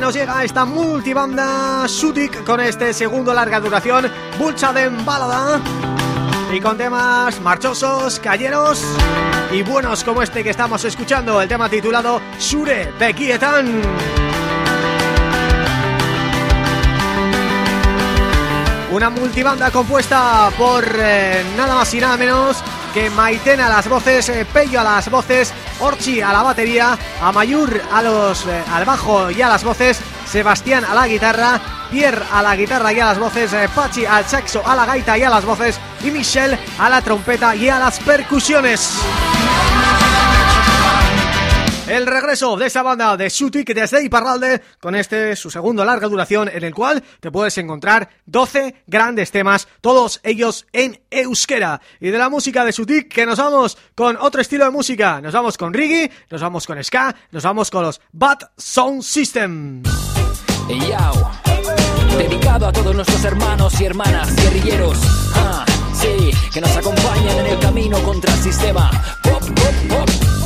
Nos llega esta multibanda Sutik con este segundo larga duración Bulchaden Balada y con temas marchosos, calleros y buenos como este que estamos escuchando, el tema titulado Sure Bekietan. Una multibanda compuesta por eh, nada más y nada menos que Maitena a las voces, eh, Pello a las voces, Orchi a la batería, Amayur a los, eh, al bajo y a las voces, Sebastián a la guitarra, Pierre a la guitarra y a las voces, eh, Pachi al saxo, a la gaita y a las voces y Michelle a la trompeta y a las percusiones. El regreso de esta banda de Sutik desde Iparralde con este su segundo larga duración en el cual te puedes encontrar 12 grandes temas, todos ellos en euskera. Y de la música de Sutik que nos vamos con otro estilo de música, nos vamos con reggae, nos vamos con ska, nos vamos con los Bad Sound System. Yao. Dedicado a todos nuestros hermanos y hermanas guerrilleros. Ah, sí, que nos acompañan en el camino contra el sistema. Pop, pop, pop.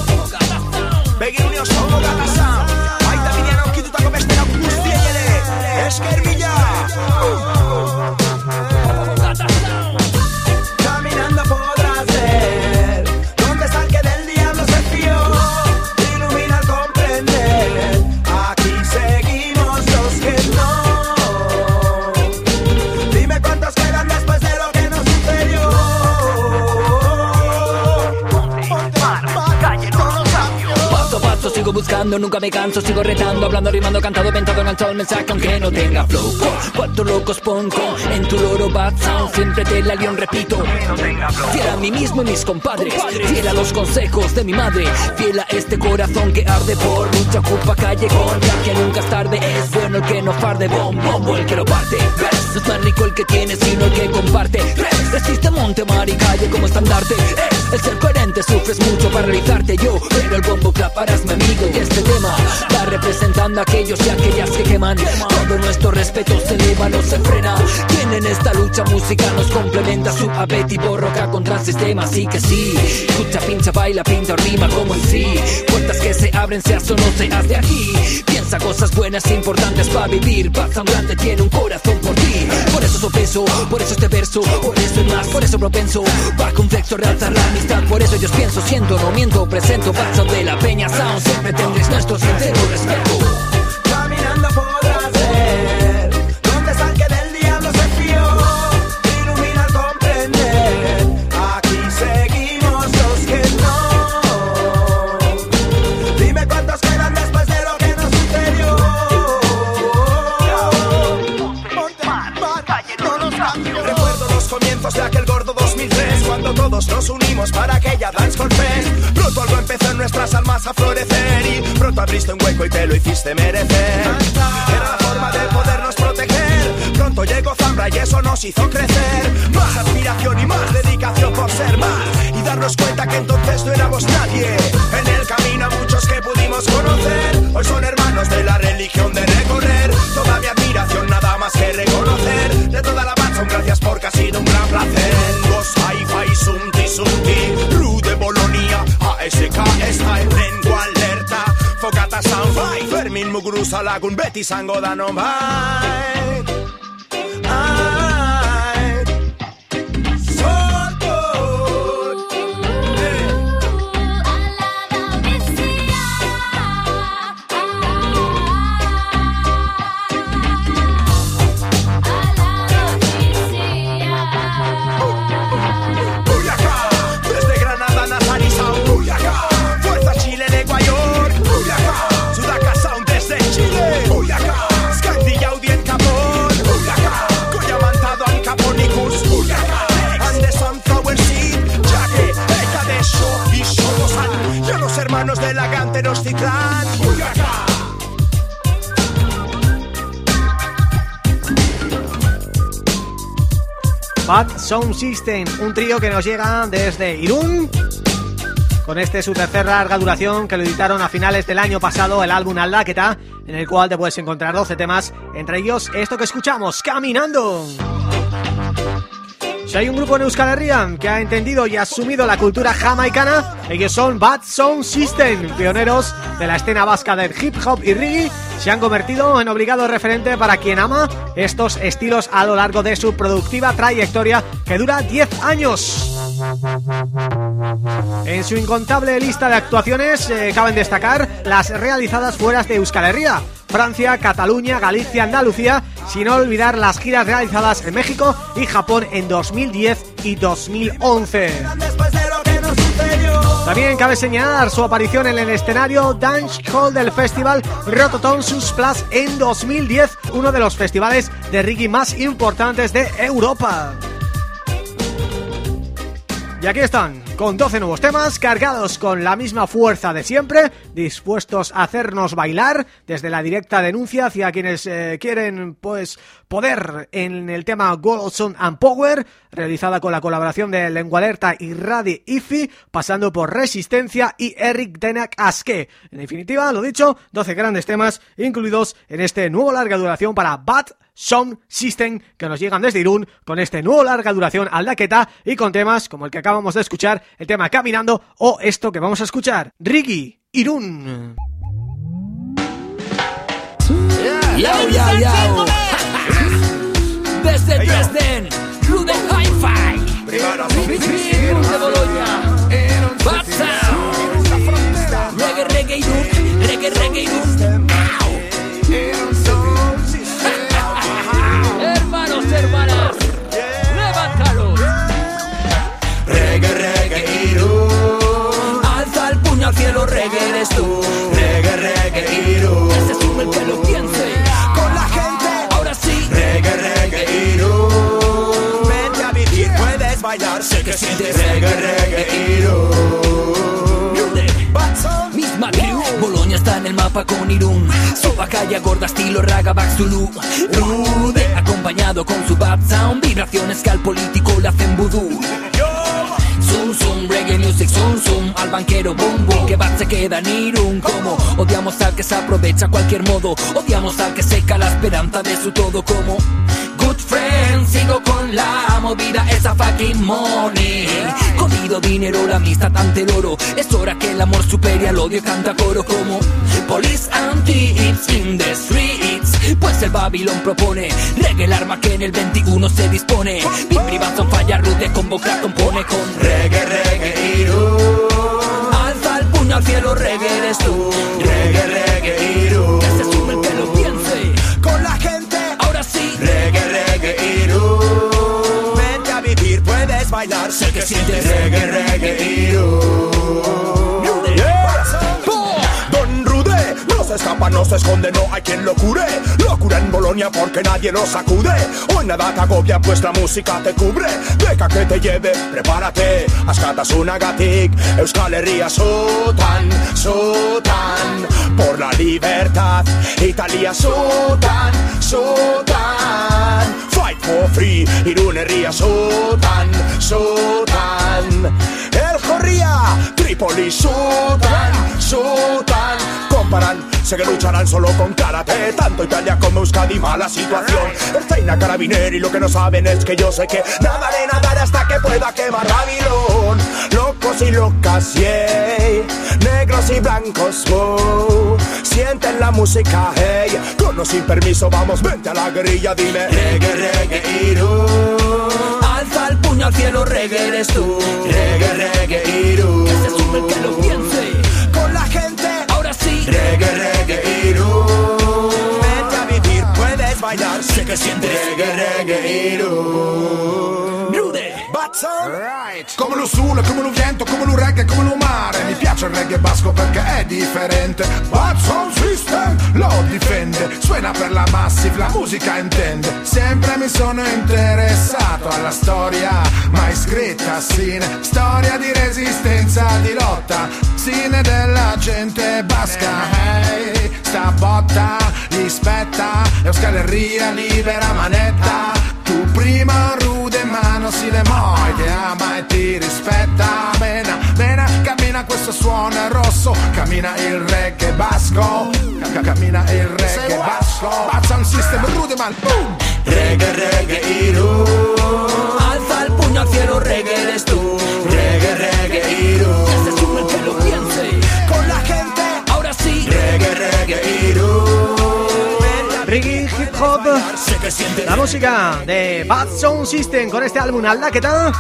Begirune oso ondo gata zan. Baita bidean aurkitutako beste lauk guztiei ere. Esker mila nunca me canso, sigo retando, hablando, rimando, cantado, ventado, enganchado el mensaje aunque no tenga flow. Cuatro locos pongo en tu loro bad sound, siempre te la león repito. Fiel a mí mismo y mis compadres, fiel a los consejos de mi madre, fiel a este corazón que arde por lucha, ocupa callejón, ya que nunca es tarde, es bueno el que no farde, bom, bombo el que lo parte. No es más rico el que tiene, sino el que comparte. Resiste monte, mar y calle como estandarte. Es el ser coherente, sufres mucho para realizarte yo, pero el bombo claparás mi amigo este tema va representando a aquellos y aquellas que queman. Todo nuestro respeto se eleva, no se frena. Quien en esta lucha musical nos complementa su abet y borroca contra el sistema, así que sí. Escucha, pincha, baila, pinta, rima como en sí. Puertas que se abren, seas o no seas de aquí. Piensa cosas buenas importantes para vivir. Pasa un grande, tiene un corazón por ti. Por eso sopeso, por eso este verso, por eso y más, por eso propenso. Bajo un flexo realzar la amistad, por eso yo pienso, siento, no miento, presento. Paso de la peña sound, siempre tendréis nuestro sincero respeto. Caminando podrás ver dónde está el que del diablo se fió. Ilumina al comprender. Aquí seguimos los que no. Dime cuántos quedan después de lo que nos sucedió. Recuerdo los comienzos de aquel gordo 2003 Cuando todos nos unimos para aquella nuestras almas a florecer Y pronto abriste un hueco y te lo hiciste merecer. Era la forma de podernos proteger. Pronto llegó Zambra y eso nos hizo crecer. Más aspiración y más dedicación por ser más Y darnos cuenta que entonces no éramos nadie. En el camino a muchos que pudimos conocer Hoy son hermanos de la religión de recorrer. Toda mi admiración nada más que reconocer. De toda la Batson, gracias porque ha sido un gran placer. Gos, hi-fi, sumti, sumti gurusalagun beti izango da non bai Buyacá. Bad Sound System, un trío que nos llega desde Irún con este su tercer larga duración que lo editaron a finales del año pasado, el álbum Aldaqueta, en el cual te puedes encontrar 12 temas, entre ellos esto que escuchamos, Caminando. Si hay un grupo en Euskal Herria que ha entendido y asumido la cultura jamaicana, ellos son Bad Sound System, pioneros de la escena vasca del hip hop y reggae, se han convertido en obligado referente para quien ama estos estilos a lo largo de su productiva trayectoria que dura 10 años. En su incontable lista de actuaciones eh, caben destacar las realizadas fuera de Euskal Herria, Francia, Cataluña, Galicia, Andalucía, sin olvidar las giras realizadas en México y Japón en 2010 y 2011. También cabe señalar su aparición en el escenario Dance Hall del festival Rototom Sus Plus en 2010, uno de los festivales de reggae más importantes de Europa. Y aquí están, con 12 nuevos temas, cargados con la misma fuerza de siempre, dispuestos a hacernos bailar desde la directa denuncia hacia quienes eh, quieren pues poder en el tema Goldson and Power, realizada con la colaboración de Lengua Alerta y Radi Ifi, pasando por Resistencia y Eric Denak Aske. En definitiva, lo dicho, 12 grandes temas incluidos en este nuevo larga duración para Bad Sound System que nos llegan desde Irún con este nuevo larga duración al Daqueta y con temas como el que acabamos de escuchar, el tema Caminando o esto que vamos a escuchar, Rigi Irún. Yao, yao, yao. Desde Dresden, Rude Hi-Fi. de Bologna. Sound. Reggae, reggae, Irún. Reggae, reggae, Irún. Eres tú. Reggae, reggae. Que se sume el que lo piense. Con la gente. Ahora sí. Reggae, reggae, Irún. Vente a vivir, puedes bailar. Sé que sientes Reggae, reggae. Rude. Misma crew, Bolonia está en el mapa con Irún Soba calle gorda estilo raga back Zulu Rude, acompañado con su bad sound Vibraciones que al político le hacen vudú Zoom reggae music zoom zoom. Al banquero boom boom, que bad se queda en Irún. Como odiamos al que se aprovecha a cualquier modo. Odiamos al que seca la esperanza de su todo. Como Good friend Sigo con la movida, esa fucking money. Jodido dinero, la amistad ante el oro. Es hora que el amor supere al odio canta coro. Como Police and thieves in the streets. Pues el Babylon propone Reggae el arma que en el 21 se dispone. Vibri Batson falla Rude combo crack compone con Reggae, reggae, iru Alza el puño al cielo, reggae eres tú. Reggae, reggae, iru Que se sume el que lo piense Con la gente, Ahora sí. Reggae, reggae, iru. Vente a vivir, puedes bailar, sé que sientes reggae, reggae, iru. Escapa, no se esconde, no hay quien lo cure. Locura en Bolonia porque nadie lo sacude. Hoy nada te agobia, pues la música te cubre. Deja que te lleve, prepárate. Askatasunagatik, Euskal Herria Sotan, Sotan. Por la libertad, Italia Sotan, Sotan. Fight for free, Irun Herria Sotan, Sotan. El Jorría, Trípoli Sotan, Sotan. Sé que lucharán solo con karate Tanto Italia como Euskadi, mala situación. Feina Carabineri, lo que no saben es que yo sé que Nada de nadar hasta que pueda quemar Babilón. Locos y locas, yeah Negros y blancos, wow. Sienten la música, hey. Con o sin permiso, vamos, vente a la guerrilla Dime, reggae, reggae, iru Alza el puño al cielo, reggae eres tú. Reggae, reggae, iru Que se sume el que sientes reggae, reggae, iru Rude. Come lo sole, come lo vento, come lo reggae, come lo mare. Mi piace il reggae basco perché è differente. Sound System lo difende Suena per la massive, la musica intende. Sempre mi sono interessato alla storia Mai scritta sine Storia di resistenza, di lotta Sine della gente basca. Hey, sta botta, gli spetta Euskal Herria, libera manetta. Tu prima rude ma non si le muove Ti ama e ti rispetta. Mena, mena, cammina questo suono è rosso. Cammina il reggae basco. Ca- Cammina il reggae basco. Bazza un system rude ma boom! Reggae, reggae, iru. Alza el puño al cielo, reggae eres tú Reggae, reggae, iru. Que se sume el que lo la música de Bad Sound System con este álbum Alda, ¿qué tal?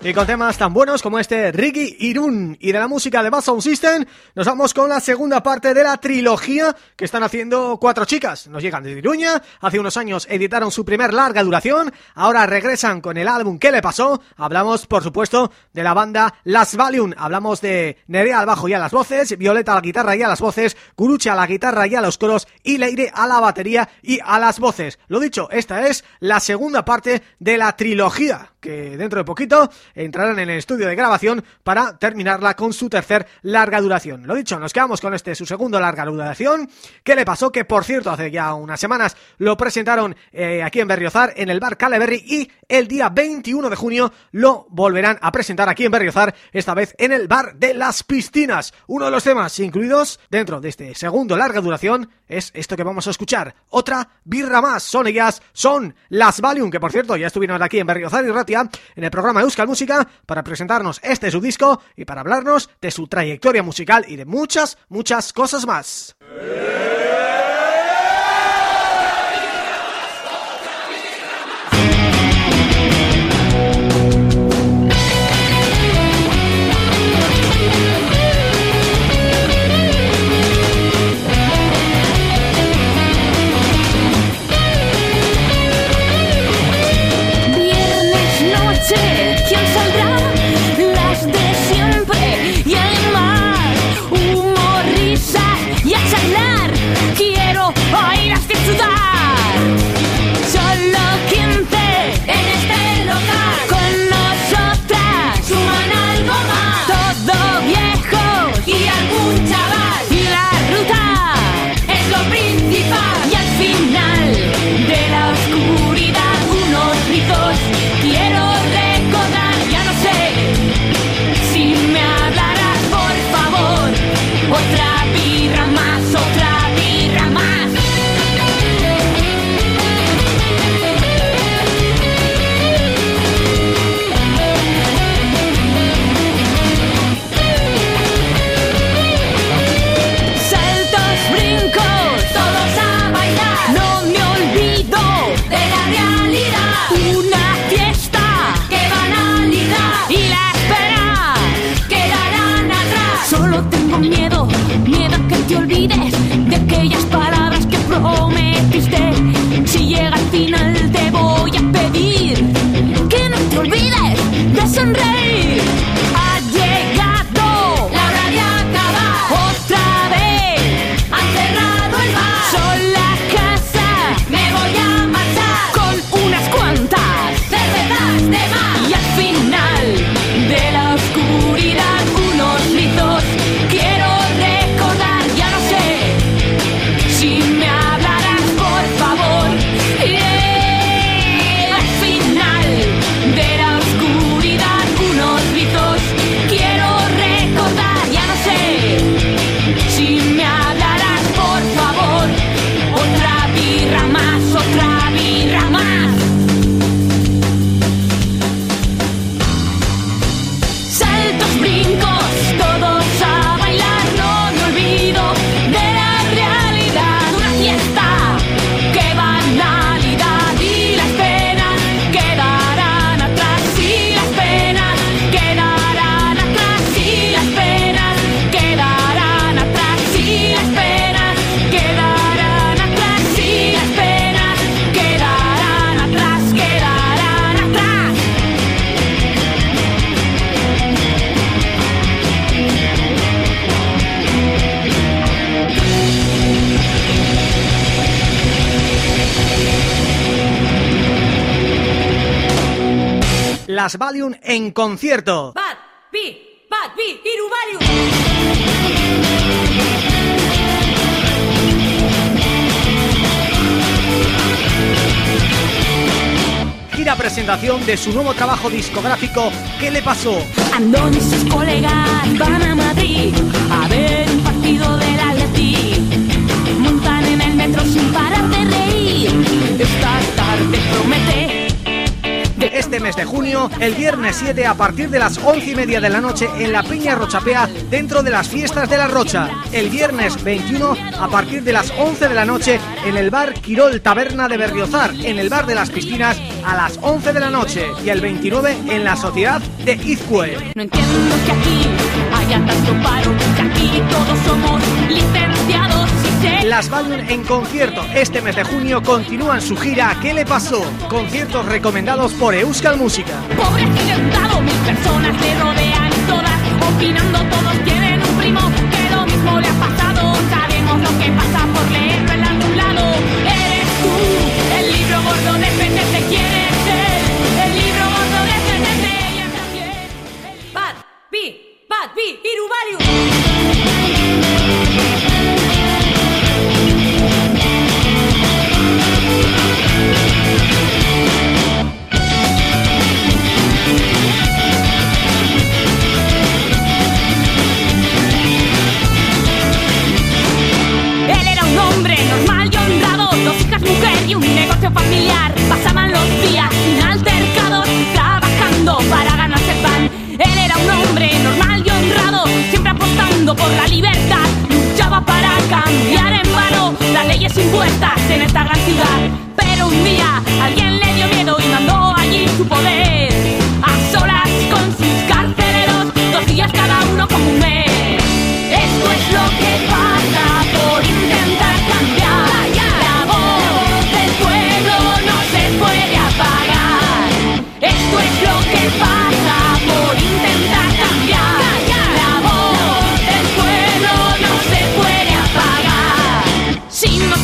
Y con temas tan buenos como este Riggy Irún y de la música de Bad Sound System Nos vamos con la segunda parte de la trilogía que están haciendo cuatro chicas. Nos llegan de Iruña, hace unos años editaron su primer larga duración Ahora regresan con el álbum ¿Qué le pasó? Hablamos por supuesto de la banda Las Valium. Hablamos de Nerea al bajo y a las voces, Violeta a la guitarra y a las voces Gurucha a la guitarra y a los coros y Leire a la batería y a las voces. Lo dicho, esta es la segunda parte de la trilogía que dentro de poquito entrarán en el estudio de grabación para terminarla con su tercer larga duración. Lo dicho, nos quedamos con este su segundo larga duración. ¿Qué le pasó? Que por cierto, hace ya unas semanas lo presentaron eh, aquí en Berriozar, en el bar Caleberry y el día 21 de junio lo volverán a presentar aquí en Berriozar, esta vez en el bar de las piscinas. Uno de los temas incluidos dentro de este segundo larga duración es esto que vamos a escuchar. Otra birra más, son ellas, son las Valium, que por cierto ya estuvieron aquí en Berriozar y En el programa Euskal Música para presentarnos este su disco y para hablarnos de su trayectoria musical y de muchas, muchas cosas más. En concierto. Bad, bi, bad, irubaliu. Gira presentación de su nuevo trabajo discográfico ¿Qué le pasó? Andón y sus colegas van a Madrid a ver un partido del Atleti. Montan en el metro sin parar de reír. Esta tarde promete Este mes de junio, el viernes 7 a partir de las 11 y media de la noche en la Peña Rochapea dentro de las fiestas de la Rocha. El viernes 21 a partir de las 11 de la noche en el bar Quirol Taberna de Berriozar, en el bar de las piscinas a las 11 de la noche y el 29 en la sociedad de Izcue. No entiendo que aquí haya tanto paro, que aquí todos somos Las Valium en concierto este mes de junio continúan su gira ¿Qué le pasó? Conciertos recomendados por Euskal Música. Pobre accidentado, mil personas le rodean todas opinando, todos tienen un primo que lo mismo le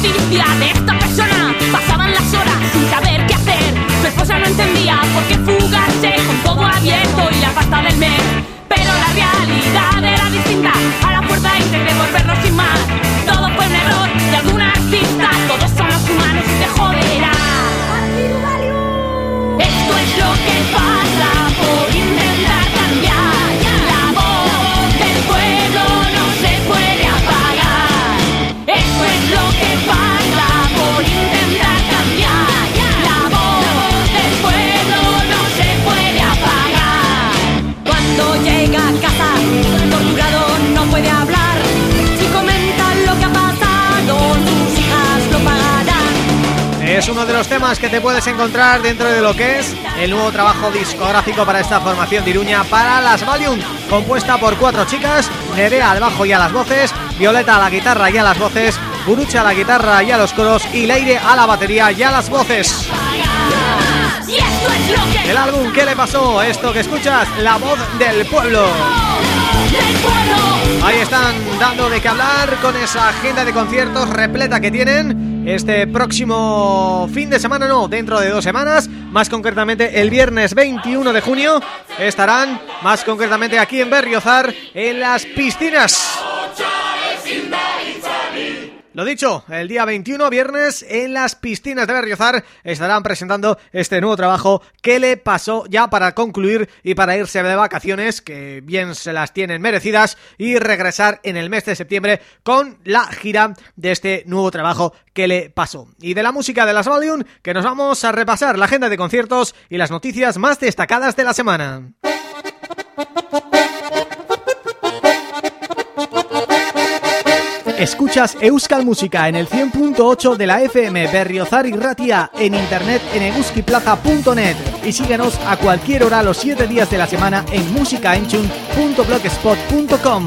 Tiro vira aberta, temas que te puedes encontrar dentro de lo que es el nuevo trabajo discográfico para esta formación de Iruña para las Valium, compuesta por cuatro chicas, Nerea al bajo y a las voces, Violeta a la guitarra y a las voces, Burucha a la guitarra y a los coros y Leire a la batería y a las voces. El álbum ¿Qué le pasó? Esto que escuchas, La Voz del Pueblo. Ahí están dando de qué hablar con esa agenda de conciertos repleta que tienen este próximo fin de semana, no, dentro de dos semanas, más concretamente el viernes 21 de junio, estarán más concretamente aquí en Berriozar en las piscinas. Lo dicho, el día 21, viernes, en las piscinas de Berriozar estarán presentando este nuevo trabajo que le pasó ya para concluir y para irse de vacaciones, que bien se las tienen merecidas, y regresar en el mes de septiembre con la gira de este nuevo trabajo que le pasó. Y de la música de las Valium, que nos vamos a repasar la agenda de conciertos y las noticias más destacadas de la semana. Escuchas Euskal Música en el 100.8 de la FM Berriozar y Ratia en internet en eguskiplaza.net y síguenos a cualquier hora los 7 días de la semana en musicaenchun.blogspot.com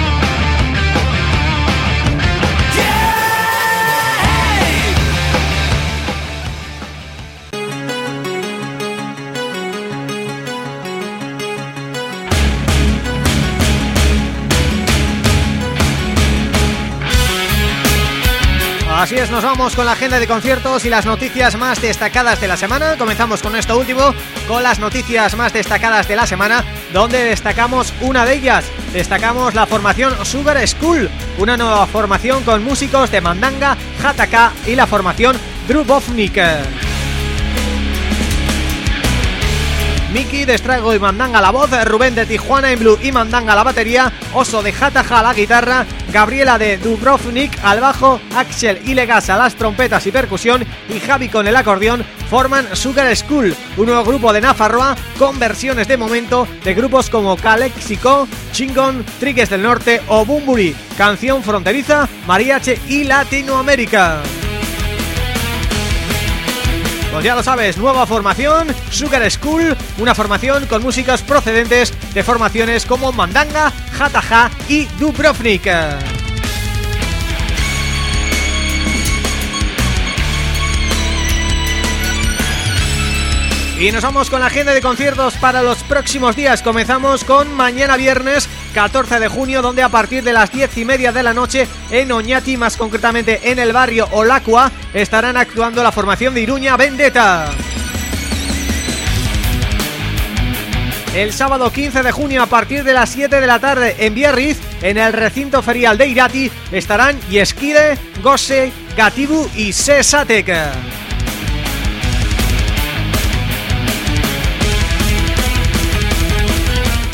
Así es, nos vamos con la agenda de conciertos y las noticias más destacadas de la semana. Comenzamos con esto último, con las noticias más destacadas de la semana, donde destacamos una de ellas. Destacamos la formación Sugar School, una nueva formación con músicos de Mandanga, Hataka y la formación Drubovnik. Miki de Estrago y Mandanga la voz, Rubén de Tijuana en Blue y Mandanga la batería, Oso de Jataja la guitarra, Gabriela de Dubrovnik al bajo, Axel y Legas a las trompetas y percusión y Javi con el acordeón forman Sugar School, un nuevo grupo de Nafarroa con versiones de momento de grupos como Calexico, Chingon, Triques del Norte o Bumburi, canción fronteriza, mariache y Latinoamérica. Pues ya lo sabes, nueva formación, Sugar School, una formación con músicos procedentes de formaciones como Mandanga, Jataja y Dubrovnik. Y nos vamos con la agenda de conciertos para los próximos días. Comenzamos con mañana viernes 14 de junio, donde a partir de las 10 y media de la noche en Oñati, más concretamente en el barrio Olacua, estarán actuando la formación de Iruña Vendetta. El sábado 15 de junio a partir de las 7 de la tarde en Biarritz, en el recinto ferial de Irati, estarán Yeskide, Gose, Gatibu y Sesatek.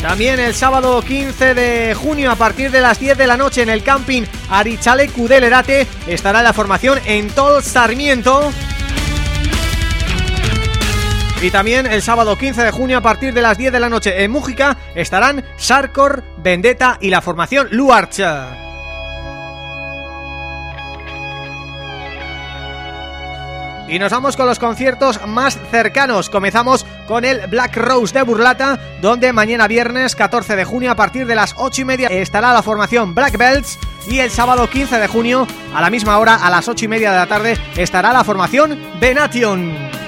También el sábado 15 de junio a partir de las 10 de la noche en el camping Arichalecu del Erate estará la formación en Tol Sarmiento. Y también el sábado 15 de junio a partir de las 10 de la noche en Mújica estarán Sarkor, Vendetta y la formación Luarcha. Y nos vamos con los conciertos más cercanos. Comenzamos con el Black Rose de Burlata, donde mañana viernes 14 de junio a partir de las 8 y media estará la formación Black Belts y el sábado 15 de junio a la misma hora, a las 8 y media de la tarde, estará la formación Venation.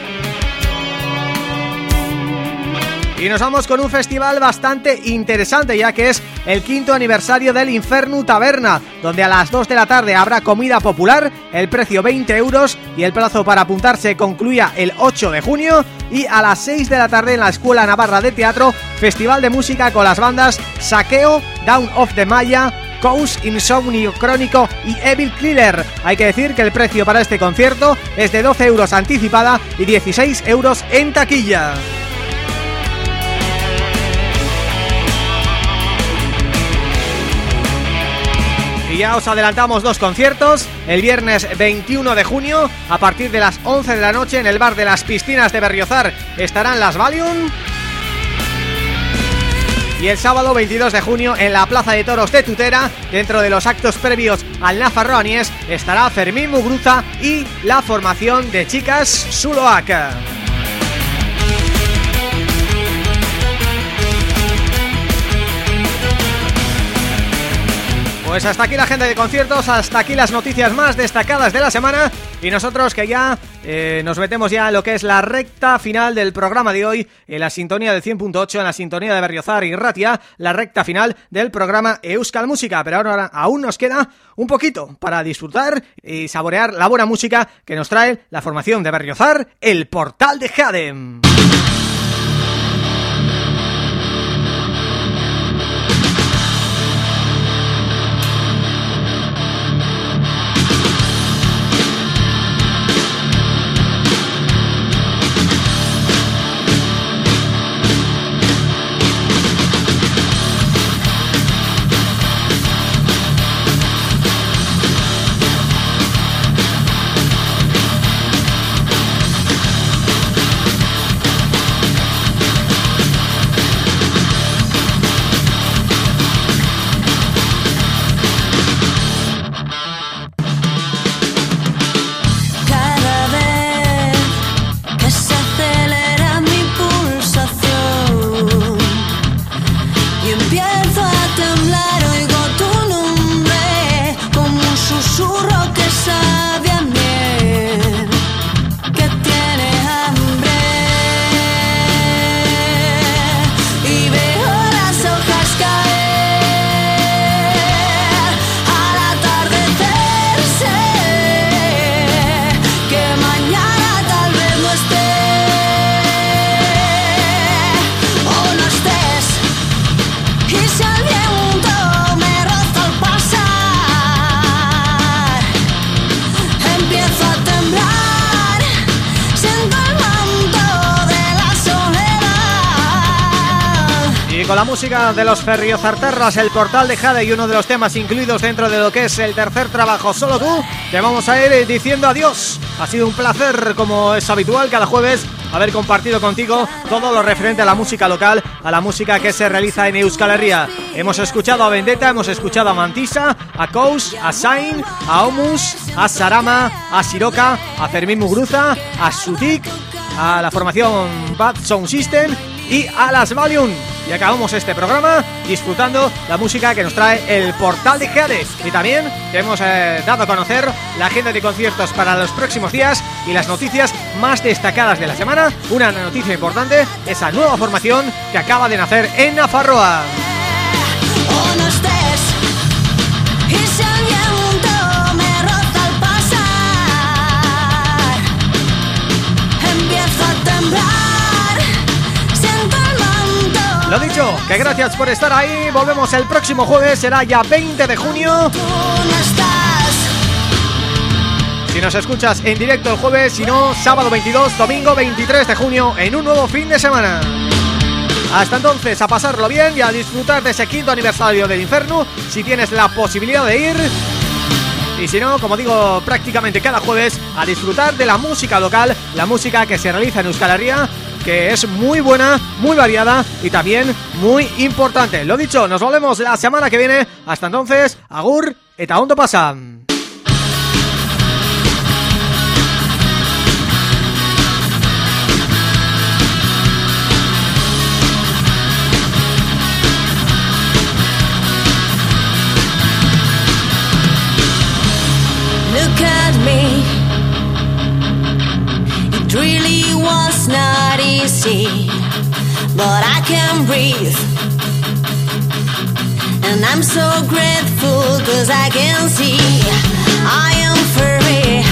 Y nos vamos con un festival bastante interesante ya que es el quinto aniversario del Inferno Taberna donde a las 2 de la tarde habrá comida popular, el precio 20 euros y el plazo para apuntarse concluía el 8 de junio y a las 6 de la tarde en la Escuela Navarra de Teatro, festival de música con las bandas Saqueo, Down of the Maya, Coast, Insomnio Crónico y Evil Killer. Hay que decir que el precio para este concierto es de 12 euros anticipada y 16 euros en taquilla. Ya os adelantamos dos conciertos El viernes 21 de junio A partir de las 11 de la noche En el bar de las piscinas de Berriozar Estarán las Valium y el sábado 22 de junio en la Plaza de Toros de Tutera, dentro de los actos previos al Nafarroanies, estará Fermín Mugruza y la formación de chicas Zuloac. Pues hasta aquí la agenda de conciertos, hasta aquí las noticias más destacadas de la semana y nosotros que ya eh, nos metemos ya en lo que es la recta final del programa de hoy, en la sintonía del 100.8, en la sintonía de Berriozar y Ratia, la recta final del programa Euskal Música, pero ahora aún nos queda un poquito para disfrutar y saborear la buena música que nos trae la formación de Berriozar, el Portal de Jadem. Música de los Ferriozarterras, el portal de Jade y uno de los temas incluidos dentro de lo que es el tercer trabajo Solo tú, te vamos a ir diciendo adiós. Ha sido un placer, como es habitual, cada jueves haber compartido contigo todo lo referente a la música local, a la música que se realiza en Euskal Herria. Hemos escuchado a Vendetta, hemos escuchado a Mantisa, a Kous, a Sain, a Omus, a Sarama, a Siroca, a Fermín Mugruza, a Sutik, a la formación Bad Sound System y a las Valium. Y acabamos este programa disfrutando la música que nos trae el Portal de Jade. Y también te hemos eh, dado a conocer la agenda de conciertos para los próximos días y las noticias más destacadas de la semana. Una noticia importante, esa nueva formación que acaba de nacer en Nafarroa. Lo dicho, que gracias por estar ahí. Volvemos el próximo jueves, será ya 20 de junio. Si nos escuchas en directo el jueves Si no, sábado 22, domingo 23 de junio En un nuevo fin de semana. Hasta entonces, a pasarlo bien y a disfrutar de ese quinto aniversario del Inferno Si tienes la posibilidad de ir. Y si no, como digo prácticamente cada jueves, a disfrutar de la música local, la música que se realiza en Euskal Herria, que es muy buena, muy variada y también muy importante. Lo dicho, nos volvemos la semana que viene. Hasta entonces, agur, eta ondo pasa. Look at me. Really was not easy, but I can breathe. And I'm so grateful cause I can see I am free.